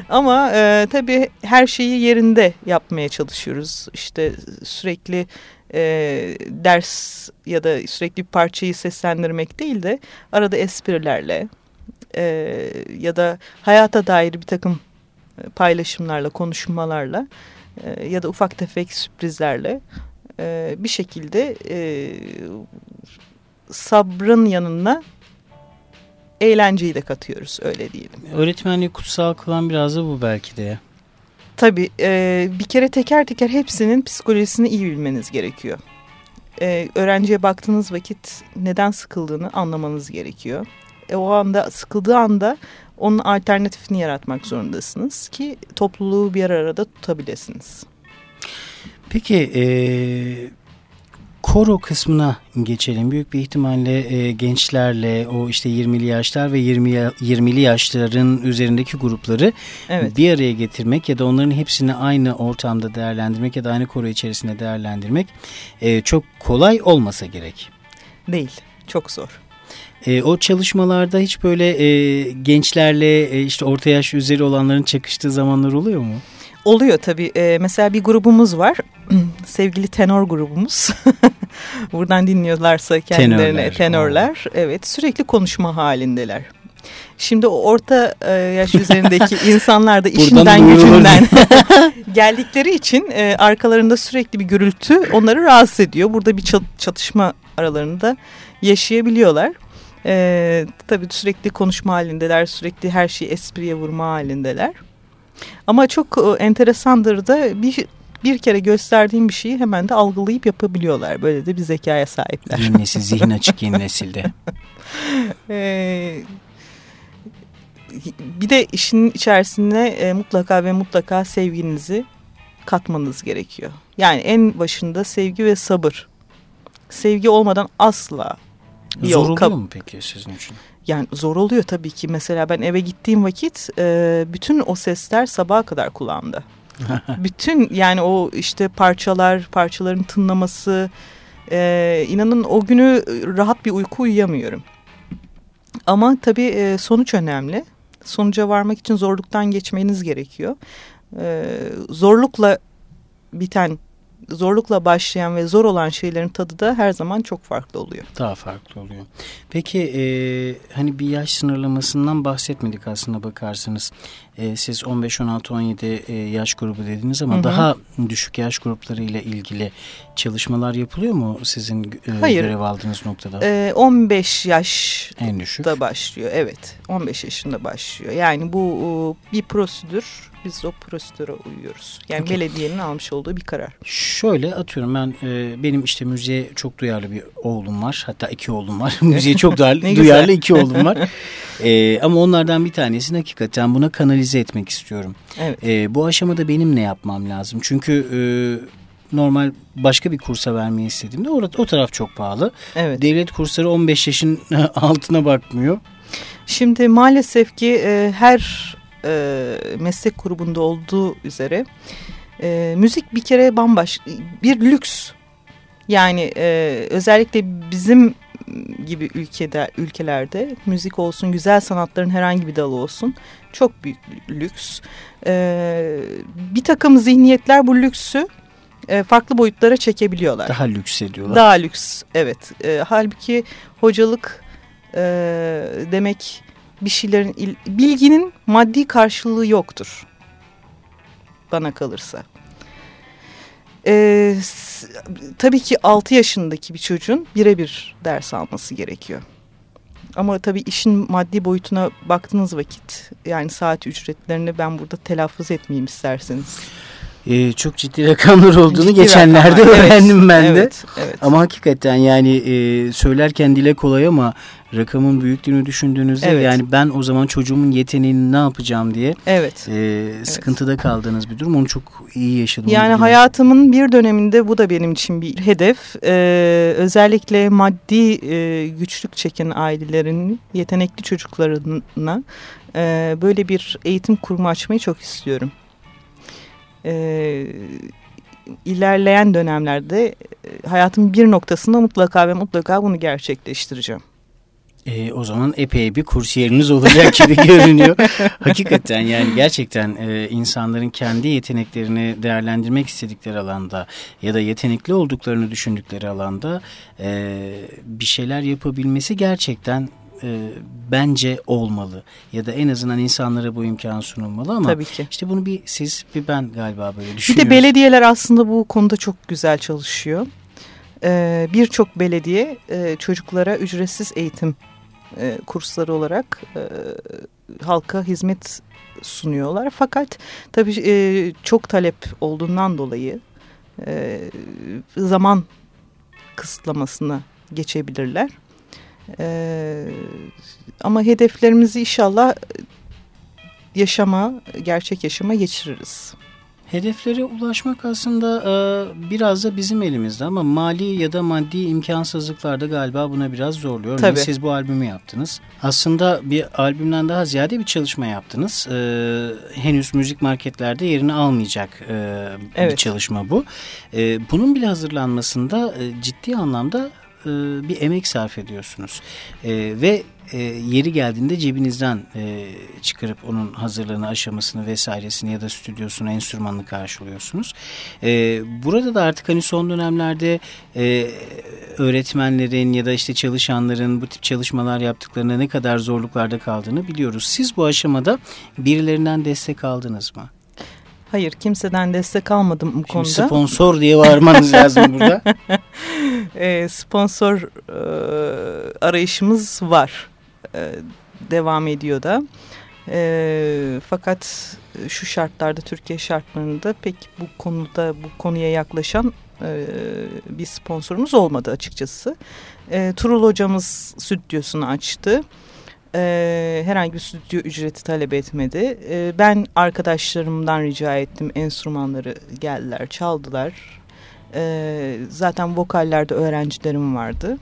Ama e, tabii her şeyi yerinde yapmaya çalışıyoruz. İşte sürekli e, ders ya da sürekli bir parçayı seslendirmek değil de arada esprilerle e, ya da hayata dair bir takım paylaşımlarla, konuşmalarla e, ya da ufak tefek sürprizlerle e, bir şekilde e, sabrın yanına eğlenceyi de katıyoruz öyle diyelim. Öğretmenliği kutsal kılan biraz da bu belki de. Tabii e, bir kere teker teker hepsinin psikolojisini iyi bilmeniz gerekiyor. E, öğrenciye baktığınız vakit neden sıkıldığını anlamanız gerekiyor. E, o anda sıkıldığı anda onun alternatifini yaratmak zorundasınız ki topluluğu bir arada tutabilirsiniz. Peki e, koro kısmına geçelim. Büyük bir ihtimalle e, gençlerle o işte 20'li yaşlar ve 20 20'li yaşların üzerindeki grupları Evet. bir araya getirmek ya da onların hepsini aynı ortamda değerlendirmek ya da aynı koro içerisinde değerlendirmek e, çok kolay olmasa gerek. Değil. Çok zor. E, o çalışmalarda hiç böyle e, gençlerle e, işte orta yaş üzeri olanların çakıştığı zamanlar oluyor mu? Oluyor tabii. E, mesela bir grubumuz var. Sevgili tenor grubumuz. Buradan dinliyorlarsa kendilerine Tenörler. tenorlar. Evet sürekli konuşma halindeler. Şimdi o orta e, yaş üzerindeki insanlar da işinden gücünden geldikleri için e, arkalarında sürekli bir gürültü onları rahatsız ediyor. Burada bir çat- çatışma aralarında yaşayabiliyorlar. E, tabii sürekli konuşma halindeler, sürekli her şeyi espriye vurma halindeler. Ama çok e, enteresandır da bir bir kere gösterdiğim bir şeyi hemen de algılayıp yapabiliyorlar. Böyle de bir zekaya sahipler. Yeni nesil, zihin açık yeni nesilde. Ee, bir de işin içerisine e, mutlaka ve mutlaka sevginizi katmanız gerekiyor. Yani en başında sevgi ve sabır. Sevgi olmadan asla bir Zor oluyor mu peki sizin için? Yani zor oluyor tabii ki. Mesela ben eve gittiğim vakit e, bütün o sesler sabaha kadar kulağımda. bütün yani o işte parçalar, parçaların tınlaması. e, inanın o günü rahat bir uyku uyuyamıyorum. Ama tabii e, sonuç önemli. Sonuca varmak için zorluktan geçmeniz gerekiyor. E, zorlukla biten, zorlukla başlayan ve zor olan şeylerin tadı da her zaman çok farklı oluyor. Daha farklı oluyor. Peki e, hani bir yaş sınırlamasından bahsetmedik aslında bakarsanız. E, siz 15, 16, 17 e, yaş grubu dediniz ama Hı hı. daha düşük yaş grupları ile ilgili çalışmalar yapılıyor mu sizin e, Hayır. görev aldığınız noktada? E, 15 yaş en düşük. da başlıyor. Evet 15 yaşında başlıyor. Yani bu e, bir prosedür. Biz o prosedüre uyuyoruz. Yani Okey. belediyenin almış olduğu bir karar. Şöyle atıyorum ben e, benim işte müziğe çok duyarlı bir oğlum var. Hatta iki oğlum var. müziğe çok duyarlı, duyarlı iki oğlum var. E, ama onlardan bir tanesini hakikaten buna kanalize etmek istiyorum. Evet. E, bu aşamada benim ne yapmam lazım? Çünkü e, normal başka bir kursa vermeyi istediğimde o, o taraf çok pahalı. Evet. Devlet kursları 15 yaşın altına bakmıyor. Şimdi maalesef ki e, her e, meslek grubunda olduğu üzere e, müzik bir kere bambaşka bir lüks. Yani e, özellikle bizim gibi ülkede ülkelerde müzik olsun güzel sanatların herhangi bir dalı olsun çok büyük bir lüks. E, bir takım zihniyetler bu lüksü e, farklı boyutlara çekebiliyorlar. Daha lüks ediyorlar. Daha lüks evet. E, halbuki hocalık e, demek bir şeylerin il- bilginin maddi karşılığı yoktur. Bana kalırsa. E, s- tabii ki 6 yaşındaki bir çocuğun birebir ders alması gerekiyor. Ama tabii işin maddi boyutuna baktığınız vakit yani saat ücretlerini ben burada telaffuz etmeyeyim isterseniz. E, çok ciddi rakamlar olduğunu Ciddi geçenlerde rakamlar. Evet, öğrendim ben de. Evet, evet. Ama hakikaten yani e, söylerken dile kolay ama rakamın büyüklüğünü düşündüğünüzde Evet. yani ben o zaman çocuğumun yeteneğini ne yapacağım diye Evet. e, sıkıntıda kaldığınız bir durum. Onu çok iyi yaşadım. Yani hayatımın bir döneminde bu da benim için bir hedef. Ee, özellikle maddi e, güçlük çeken ailelerin yetenekli çocuklarına E, böyle bir eğitim kurumu açmayı çok istiyorum. E, ilerleyen dönemlerde e, hayatın bir noktasında mutlaka ve mutlaka bunu gerçekleştireceğim. E, o zaman epey bir kursiyeriniz olacak gibi görünüyor. Hakikaten yani gerçekten e, insanların kendi yeteneklerini değerlendirmek istedikleri alanda ya da yetenekli olduklarını düşündükleri alanda e, bir şeyler yapabilmesi gerçekten e, bence olmalı. Ya da en azından insanlara bu imkan sunulmalı ama Tabii ki. işte bunu bir siz bir ben galiba böyle Bir düşünüyoruz. de belediyeler aslında bu konuda çok güzel çalışıyor. Ee, Birçok belediye e, çocuklara ücretsiz eğitim e, kursları olarak e, halka hizmet sunuyorlar. Fakat tabii e, çok talep olduğundan dolayı e, zaman kısıtlamasına geçebilirler. E, ama hedeflerimizi inşallah yaşama, gerçek yaşama geçiririz. Hedeflere ulaşmak aslında e, biraz da bizim elimizde ama mali ya da maddi imkansızlıklar da galiba buna biraz zorluyor. Örneğin Tabii. Siz bu albümü yaptınız. Aslında bir albümden daha ziyade bir çalışma yaptınız. E, henüz müzik marketlerde yerini almayacak e, bir Evet. çalışma bu. E, bunun bile hazırlanmasında e, ciddi anlamda e, bir emek sarf ediyorsunuz. E, ve e, yeri geldiğinde cebinizden çıkarıp onun hazırlığını, aşamasını vesairesini ya da stüdyosunu, enstrümanını karşılıyorsunuz. Burada da artık hani son dönemlerde öğretmenlerin ya da işte çalışanların bu tip çalışmalar yaptıklarında ne kadar zorluklarda kaldığını biliyoruz. Siz bu aşamada birilerinden destek aldınız mı? Hayır kimseden destek almadım bu Şimdi konuda. sponsor diye bağırmanız lazım burada. E, sponsor e, arayışımız var. E, devam ediyor da. E, fakat şu şartlarda Türkiye şartlarında pek bu konuda bu konuya yaklaşan e, bir sponsorumuz olmadı açıkçası. E, Turul hocamız stüdyosunu açtı. E, herhangi bir stüdyo ücreti talep etmedi. E, ben arkadaşlarımdan rica ettim. Enstrümanları geldiler, çaldılar. E, zaten vokallerde öğrencilerim vardı.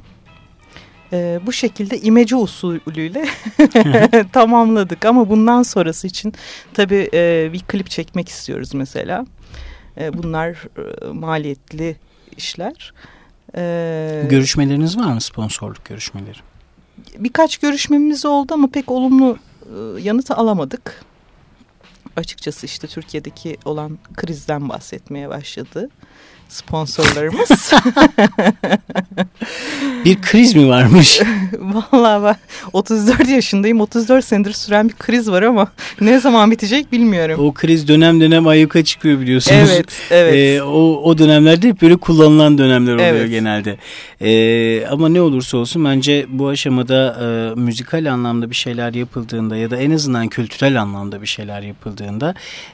E, bu şekilde imece usulüyle tamamladık. Ama bundan sonrası için tabii e, bir klip çekmek istiyoruz mesela. E, bunlar e, maliyetli işler. E, Görüşmeleriniz var mı sponsorluk görüşmeleri? Birkaç görüşmemiz oldu ama pek olumlu e, yanıt alamadık. Açıkçası işte Türkiye'deki olan krizden bahsetmeye başladı sponsorlarımız. Bir kriz mi varmış? Vallahi ben 34 yaşındayım. 34 senedir süren bir kriz var ama ne zaman bitecek bilmiyorum. O kriz dönem dönem ayyuka çıkıyor biliyorsunuz. Evet, evet. Ee, o, o dönemlerde hep böyle kullanılan dönemler oluyor Evet. genelde. Ee, ama ne olursa olsun bence bu aşamada e, müzikal anlamda bir şeyler yapıldığında ya da en azından kültürel anlamda bir şeyler yapıldığında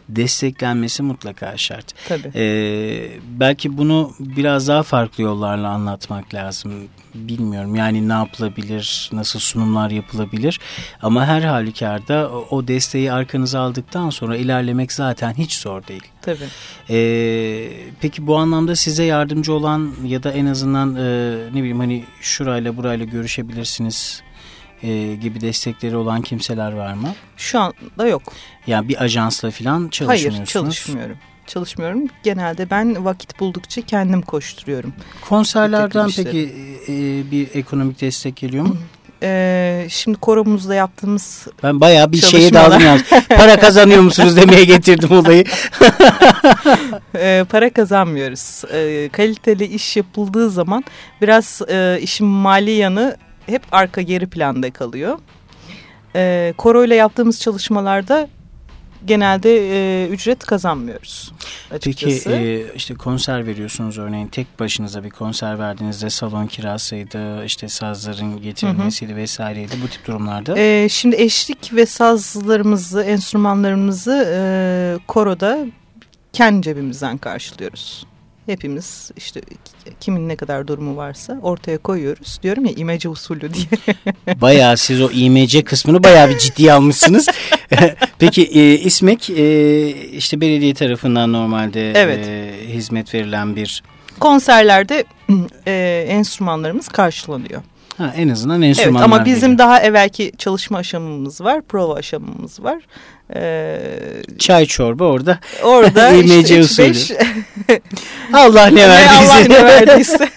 desteklenmesi mutlaka şart. Tabii. Ee, belki bunu biraz daha farklı yollarla anlatmak lazım. Bilmiyorum yani ne yapılabilir, nasıl sunumlar yapılabilir. Ama her halükarda o, desteği arkanıza aldıktan sonra ilerlemek zaten hiç zor değil. Tabii. Ee, peki bu anlamda size yardımcı olan ya da en azından e, ne bileyim hani şurayla burayla görüşebilirsiniz e, gibi destekleri olan kimseler var mı? Şu anda yok. Yani bir ajansla falan çalışmıyorsunuz. Hayır çalışmıyorum. Çalışmıyorum. Genelde ben vakit buldukça kendim koşturuyorum. Konserlerden peki e, bir ekonomik destek geliyor mu? Ee, şimdi koromuzda yaptığımız Ben bayağı bir şeye daldım yalnız. Para kazanıyor musunuz demeye getirdim olayı. e, para kazanmıyoruz. E, kaliteli iş yapıldığı zaman biraz e, işin mali yanı hep arka geri planda kalıyor. E, koro ile yaptığımız çalışmalarda genelde e, ücret kazanmıyoruz Peki açıkçası. e, işte konser veriyorsunuz örneğin tek başınıza bir konser verdiğinizde salon kirasıydı işte sazların getirilmesiydi vesaireydi bu tip durumlarda. E, şimdi eşlik ve sazlarımızı, enstrümanlarımızı e, koroda kendi cebimizden karşılıyoruz. Hepimiz işte kimin ne kadar durumu varsa ortaya koyuyoruz. Diyorum ya imece usulü diye. Bayağı siz o IMC kısmını bayağı bir ciddiye almışsınız. Peki e, İSMEK e, işte belediye tarafından normalde Evet. e, hizmet verilen bir Konserlerde e, enstrümanlarımız karşılanıyor. Ha, en azından enstrümanlar Evet ama bizim geliyor. daha evvelki çalışma aşamamız var, prova aşamamız var. Ee, Çay çorba orada. orada İMC işte usulü. beş Allah ne ne Allah verdiyse. ne verdiyse.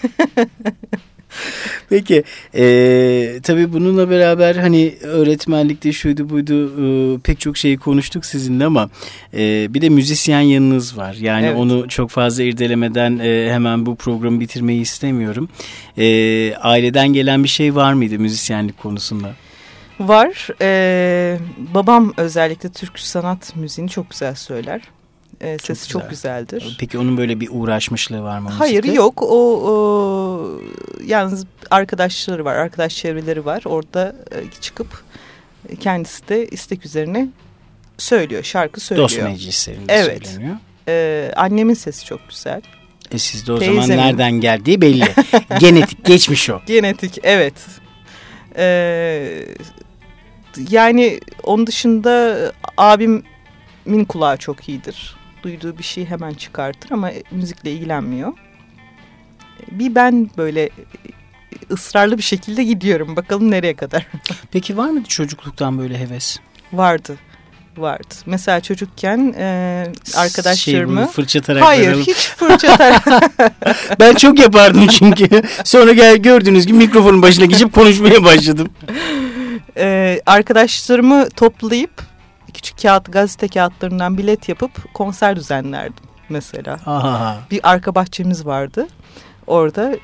Peki e, tabii bununla beraber hani öğretmenlikte şuydu buydu e, pek çok şeyi konuştuk sizinle ama e, bir de müzisyen yanınız var. Yani Evet. onu çok fazla irdelemeden e, hemen bu programı bitirmeyi istemiyorum. E, aileden gelen bir şey var mıydı müzisyenlik konusunda? Var. Ee, babam özellikle Türk sanat müziğini çok güzel söyler. Ee, sesi güzel. çok güzeldir. Peki onun böyle bir uğraşmışlığı var mı? Hayır müzikle? yok. O, o yalnız arkadaşları var, arkadaş çevreleri var. Orada e, çıkıp kendisi de istek üzerine söylüyor, şarkı söylüyor. Dost meclislerinde Evet. söyleniyor. Ee, annemin sesi çok güzel. E siz de o zaman Teyzemin. nereden geldiği belli. Genetik geçmiş o. Genetik, evet. Ee, yani onun dışında abimin kulağı çok iyidir. Duyduğu bir şeyi hemen çıkartır ama müzikle ilgilenmiyor. Bir ben böyle ısrarlı bir şekilde gidiyorum. Bakalım nereye kadar. Peki var mıydı çocukluktan böyle heves? Vardı. Vardı. Mesela çocukken e, Şey, arkadaşlarımı... bunu fırçatarak Hayır verelim. hiç fırça Ben çok yapardım çünkü. Sonra gel gördüğünüz gibi mikrofonun başına geçip konuşmaya başladım. Ee, arkadaşlarımı toplayıp küçük kağıt gazete kağıtlarından bilet yapıp konser düzenlerdim mesela. Aha. Bir arka bahçemiz vardı. Orada e,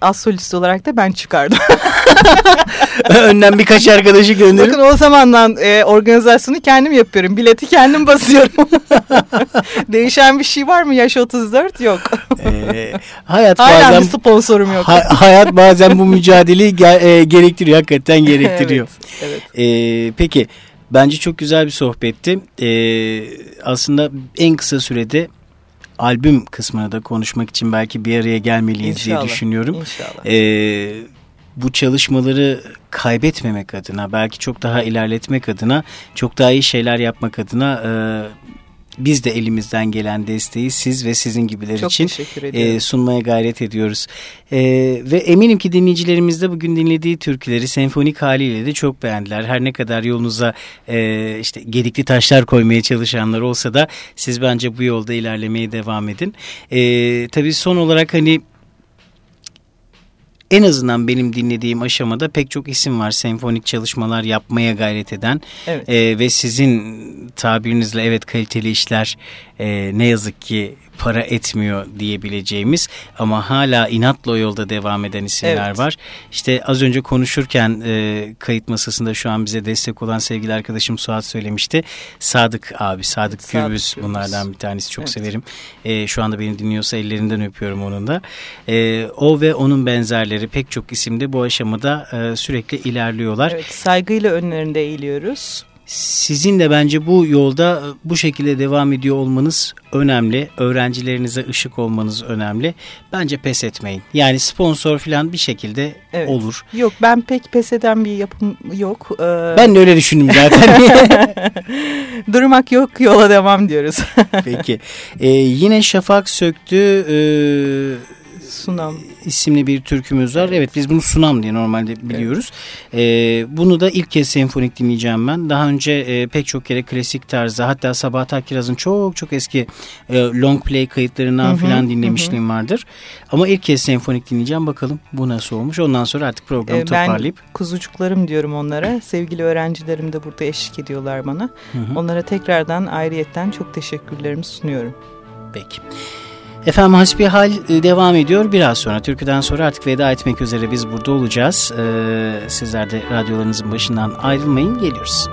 az solist olarak da ben çıkardım. Önden birkaç arkadaşı gönderip Bakın o zamandan e, organizasyonu kendim yapıyorum. Bileti kendim basıyorum. Değişen bir şey var mı? Yaş 34 yok. e, hayat Hala bazen bir sponsorum yok. ha- hayat bazen bu mücadeleyi ge- e, gerektiriyor. Hakikaten gerektiriyor. Evet, evet. E, peki bence çok güzel bir sohbetti. E, aslında en kısa sürede albüm kısmına da konuşmak için belki bir araya gelmeliyiz diye İnşallah, düşünüyorum. İnşallah. Ee, bu çalışmaları kaybetmemek adına belki çok daha ilerletmek adına çok daha iyi şeyler yapmak adına e, biz de elimizden gelen desteği siz ve sizin gibiler Çok için e, sunmaya gayret ediyoruz. E, ve eminim ki dinleyicilerimiz de bugün dinlediği türküleri senfonik haliyle de çok beğendiler. Her ne kadar yolunuza e, işte gedikli taşlar koymaya çalışanlar olsa da siz bence bu yolda ilerlemeye devam edin. E, tabii son olarak hani en azından benim dinlediğim aşamada pek çok isim var senfonik çalışmalar yapmaya gayret eden Evet. Ee, ve sizin tabirinizle evet kaliteli işler e, ne yazık ki para etmiyor diyebileceğimiz ama hala inatla o yolda devam eden isimler Evet. var. İşte az önce konuşurken e, kayıt masasında şu an bize destek olan sevgili arkadaşım Suat söylemişti. Sadık abi, Sadık Sadık Gürbüz Gürbüz. bunlardan bir tanesi çok Evet. severim. E, şu anda beni dinliyorsa ellerinden öpüyorum onun da. E, o ve onun benzerleri pek çok isimde bu aşamada e, sürekli ilerliyorlar. Evet, saygıyla önlerinde eğiliyoruz. Sizin de bence bu yolda e, bu şekilde devam ediyor olmanız önemli. Öğrencilerinize ışık olmanız önemli. Bence pes etmeyin. Yani sponsor falan bir şekilde Evet. olur. Yok ben pek pes eden bir yapım yok. Ee, Ben de öyle düşündüm zaten. Durmak yok yola devam diyoruz. Peki. Ee, yine Şafak Söktü e, Sunam. isimli bir türkümüz var. Evet biz bunu Sunam diye normalde biliyoruz. Ee, bunu da ilk kez senfonik dinleyeceğim ben. Daha önce e, pek çok kere klasik tarzda hatta Sabahat Akkiraz'ın çok çok eski e, long play kayıtlarından hı dinlemişliğim vardır. Ama ilk kez senfonik dinleyeceğim bakalım bu nasıl olmuş. Ondan sonra artık programı Ee, toparlayıp. ben kuzucuklarım diyorum onlara. Sevgili öğrencilerim de burada eşlik ediyorlar bana. Hı hı. Onlara tekrardan ayrıyetten çok teşekkürlerimi sunuyorum. Peki. Efendim hasbihal e, devam ediyor. Biraz sonra türküden sonra artık veda etmek üzere biz burada olacağız. Ee, sizler de radyolarınızın başından ayrılmayın. Geliyoruz.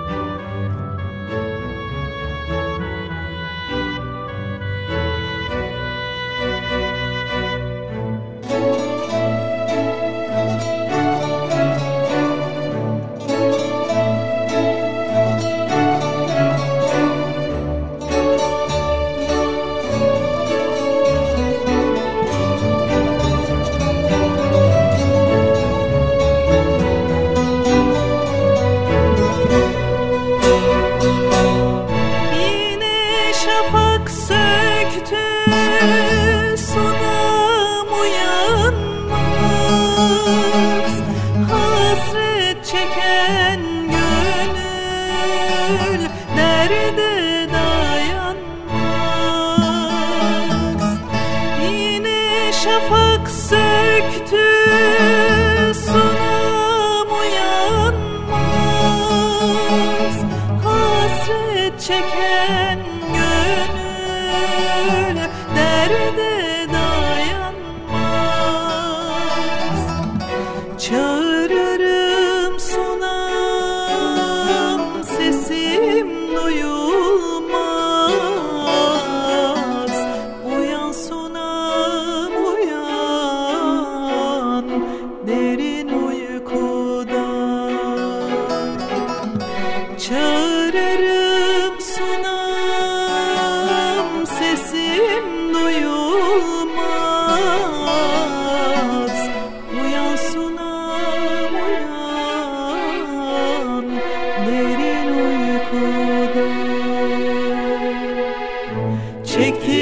çekti.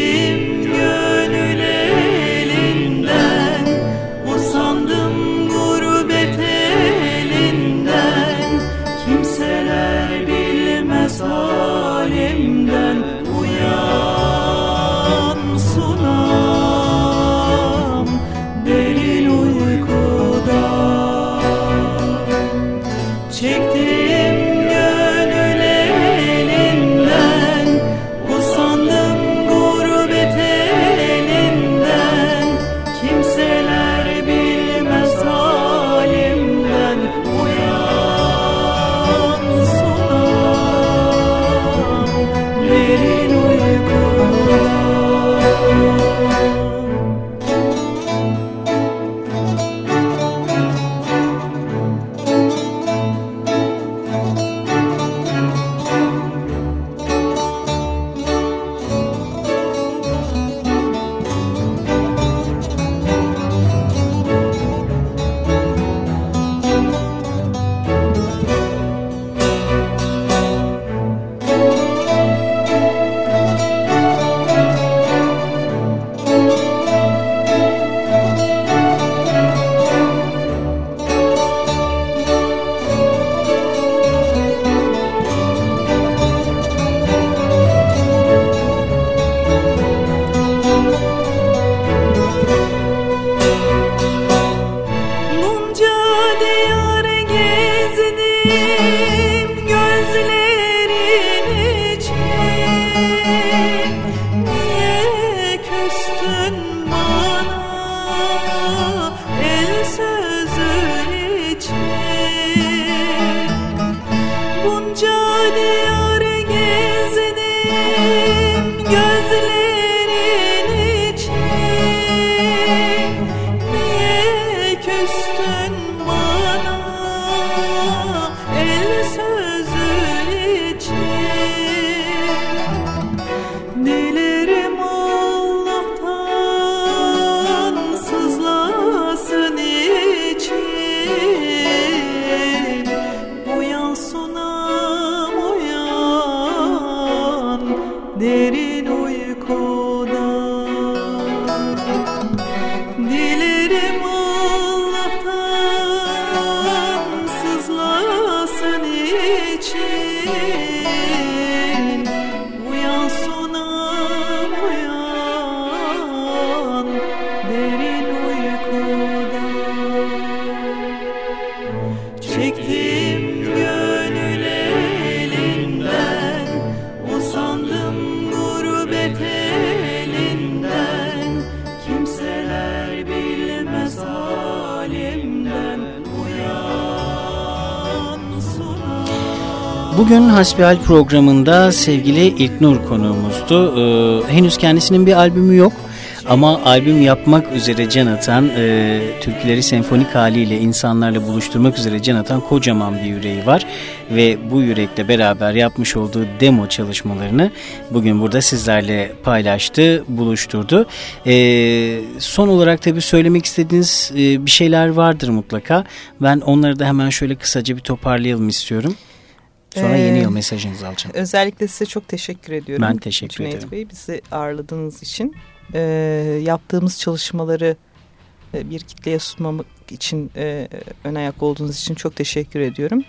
Bugün Hasbihal programında sevgili İlknur konuğumuzdu. Ee, henüz kendisinin bir albümü yok. Ama albüm yapmak üzere can atan, e, türküleri senfonik haliyle insanlarla buluşturmak üzere can atan kocaman bir yüreği var. Ve bu yürekle beraber yapmış olduğu demo çalışmalarını bugün burada sizlerle paylaştı, buluşturdu. E, son olarak tabii söylemek istediğiniz e, bir şeyler vardır mutlaka. Ben onları da hemen şöyle kısaca bir toparlayalım istiyorum. Sonra yeni yıl ee, mesajınızı alacağım. Özellikle size çok teşekkür ediyorum. Ben teşekkür Cüneyt ederim. Bey bizi ağırladığınız için. Ee, yaptığımız çalışmaları e, bir kitleye sunmamak için e, ön ayak olduğunuz için çok teşekkür ediyorum.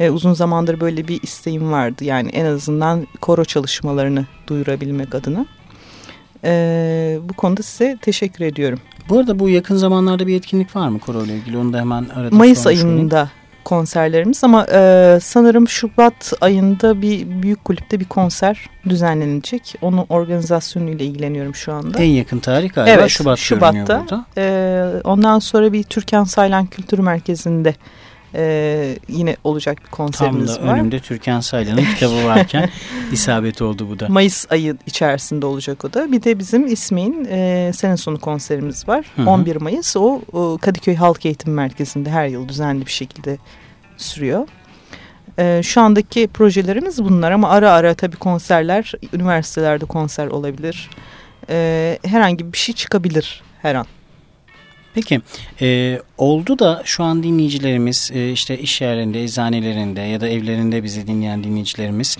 E, uzun zamandır böyle bir isteğim vardı. Yani en azından koro çalışmalarını duyurabilmek adına. E, bu konuda size teşekkür ediyorum. Bu arada bu yakın zamanlarda bir etkinlik var mı koro ile ilgili? Onu da hemen aradım. Mayıs ayında konserlerimiz ama e, sanırım Şubat ayında bir büyük kulüpte bir konser düzenlenecek. Onun organizasyonuyla ilgileniyorum şu anda. En yakın tarih galiba Evet, Şubat Şubat'ta. E, ondan sonra bir Türkan Saylan Kültür Merkezi'nde e, yine olacak bir Tam konserimiz da var. önümde Türkan Saylan'ın kitabı varken isabet oldu bu da. Mayıs ayı içerisinde olacak o da. Bir de bizim İsmail'in e, sene sonu konserimiz var. Hı hı. 11 Mayıs o, o Kadıköy Halk Eğitim Merkezi'nde her yıl düzenli bir şekilde sürüyor. E, şu andaki projelerimiz bunlar ama ara ara tabii konserler, üniversitelerde konser olabilir. E, herhangi bir şey çıkabilir her an. Peki e, oldu da şu an dinleyicilerimiz e, işte iş yerlerinde, eczanelerinde ya da evlerinde bizi dinleyen dinleyicilerimiz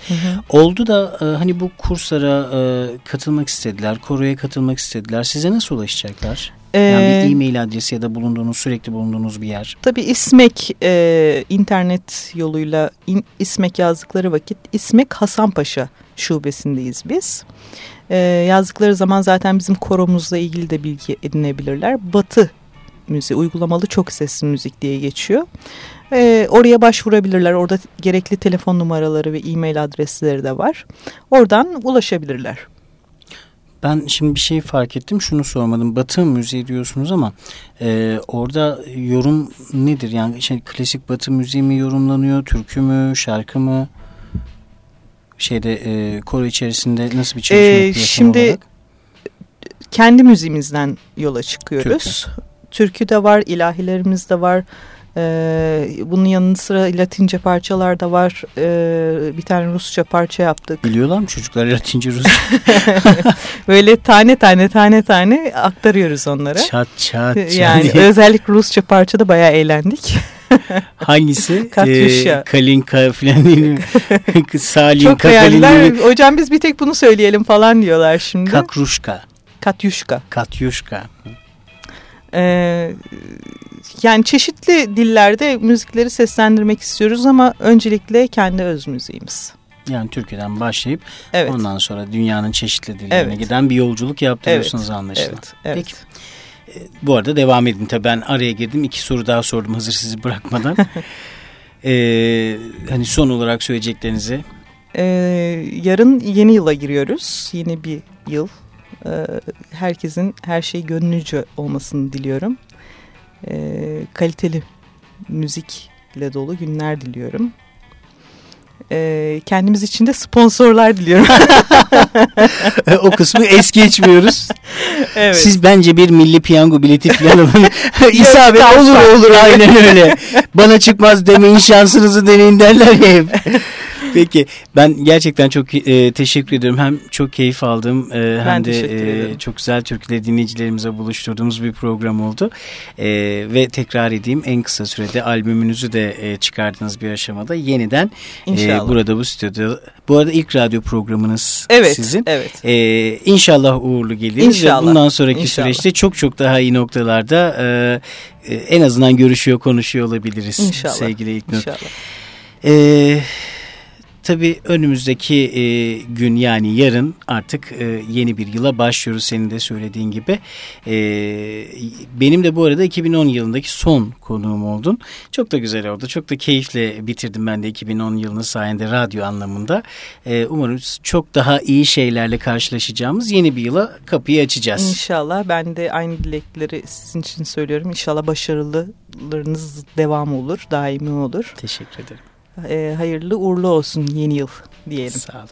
oldu da e, hani bu kurslara e, katılmak istediler, koroya katılmak istediler. Size nasıl ulaşacaklar? Yani E, bir e-mail adresi ya da bulunduğunuz sürekli bulunduğunuz bir yer. Tabii İSMEK e, internet yoluyla in, İSMEK yazdıkları vakit İSMEK Hasanpaşa şubesindeyiz biz. E, yazdıkları zaman zaten bizim koromuzla ilgili de bilgi edinebilirler. Batı müziği, uygulamalı çok sesli müzik diye geçiyor. E, oraya başvurabilirler. Orada gerekli telefon numaraları ve e-mail adresleri de var. Oradan ulaşabilirler. Ben şimdi bir şey fark ettim. Şunu sormadım. Batı müziği diyorsunuz ama e, orada yorum nedir? Yani şey, klasik Batı müziği mi yorumlanıyor? Türkü mü? Şarkı mı? Şeyde e, koro içerisinde nasıl bir çalışma Ee, yapıyor tam şimdi olarak? kendi müziğimizden yola çıkıyoruz. Türkü de var, ilahilerimiz de var. Ee, bunun yanı sıra Latince parçalar da var. Ee, bir tane Rusça parça yaptık. Biliyorlar mı çocuklar Latince Rus? Böyle tane tane tane tane aktarıyoruz onlara. çat çat çat. Yani özellikle Rusça parçada bayağı eğlendik. Hangisi? Katyusha. Ee, Kalinka falan değil mi? Salinka, Çok beğendiler. Hocam biz bir tek bunu söyleyelim falan diyorlar şimdi. Kakruşka. Katyuşka. Katyuşka. Ee, yani çeşitli dillerde müzikleri seslendirmek istiyoruz ama öncelikle kendi öz müziğimiz. Yani Türkiye'den başlayıp Evet. ondan sonra dünyanın çeşitli dillerine Evet. giden bir yolculuk yaptırıyorsunuz anlaşılan. Evet, evet. Peki. Bu arada devam edin. Tabii ben araya girdim. iki soru daha sordum hazır sizi bırakmadan. ee, hani son olarak söyleyeceklerinizi. Ee, yarın yeni yıla giriyoruz. Yeni bir yıl. Ee, herkesin her şey gönlüce olmasını diliyorum. Ee, kaliteli müzikle dolu günler diliyorum. Ee, kendimiz için de sponsorlar diliyorum. o kısmı es geçmiyoruz. evet. Siz bence bir milli piyango bileti falan alın. İsabet olur olur aynen öyle. Bana çıkmaz demeyin şansınızı deneyin derler ya hep. Peki ben gerçekten çok e, teşekkür ediyorum. Hem çok keyif aldım e, hem de e, çok güzel türküleri dinleyicilerimize buluşturduğumuz bir program oldu. E, ve tekrar edeyim en kısa sürede albümünüzü de e, çıkardığınız bir aşamada yeniden e, burada bu stüdyoda. Bu arada ilk radyo programınız evet, sizin. Evet. Ee, inşallah uğurlu geliriz İnşallah. ve bundan sonraki İnşallah. süreçte çok çok daha iyi noktalarda e, e, en azından görüşüyor konuşuyor olabiliriz İnşallah. sevgili İlknur. İnşallah. Ee, tabii önümüzdeki e, gün yani yarın artık e, yeni bir yıla başlıyoruz senin de söylediğin gibi. E, benim de bu arada 2010 yılındaki son konuğum oldun. Çok da güzel oldu. Çok da keyifle bitirdim ben de 2010 yılını sayende radyo anlamında. E, umarım çok daha iyi şeylerle karşılaşacağımız yeni bir yıla kapıyı açacağız. İnşallah ben de aynı dilekleri sizin için söylüyorum. İnşallah başarılarınız devam olur, daimi olur. Teşekkür ederim. Ee, hayırlı uğurlu olsun yeni yıl diyelim. Sağ olun.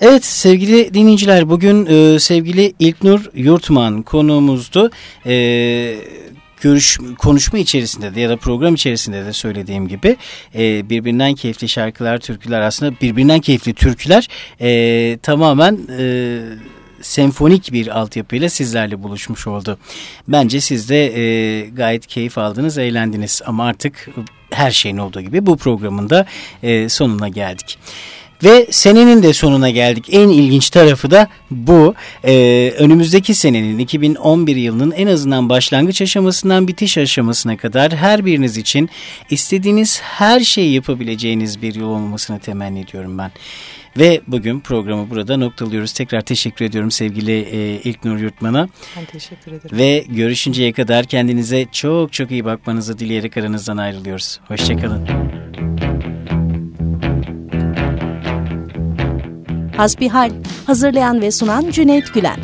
Evet sevgili dinleyiciler bugün e, sevgili İlknur Yurtman konuğumuzdu. E, görüş konuşma içerisinde de ya da program içerisinde de söylediğim gibi e, birbirinden keyifli şarkılar, türküler aslında birbirinden keyifli türküler e, tamamen e, senfonik bir altyapıyla sizlerle buluşmuş oldu. Bence siz de e, gayet keyif aldınız, eğlendiniz ama artık her şeyin olduğu gibi bu programın da e, sonuna geldik. Ve senenin de sonuna geldik. En ilginç tarafı da bu. Ee, önümüzdeki senenin 2011 yılının en azından başlangıç aşamasından bitiş aşamasına kadar her biriniz için istediğiniz her şeyi yapabileceğiniz bir yol olmasını temenni ediyorum ben. Ve bugün programı burada noktalıyoruz. Tekrar teşekkür ediyorum sevgili e, İlknur Yurtman'a. Ben teşekkür ederim. Ve görüşünceye kadar kendinize çok çok iyi bakmanızı dileyerek aranızdan ayrılıyoruz. Hoşçakalın. Hasbihal hazırlayan ve sunan Cüneyt Gülen.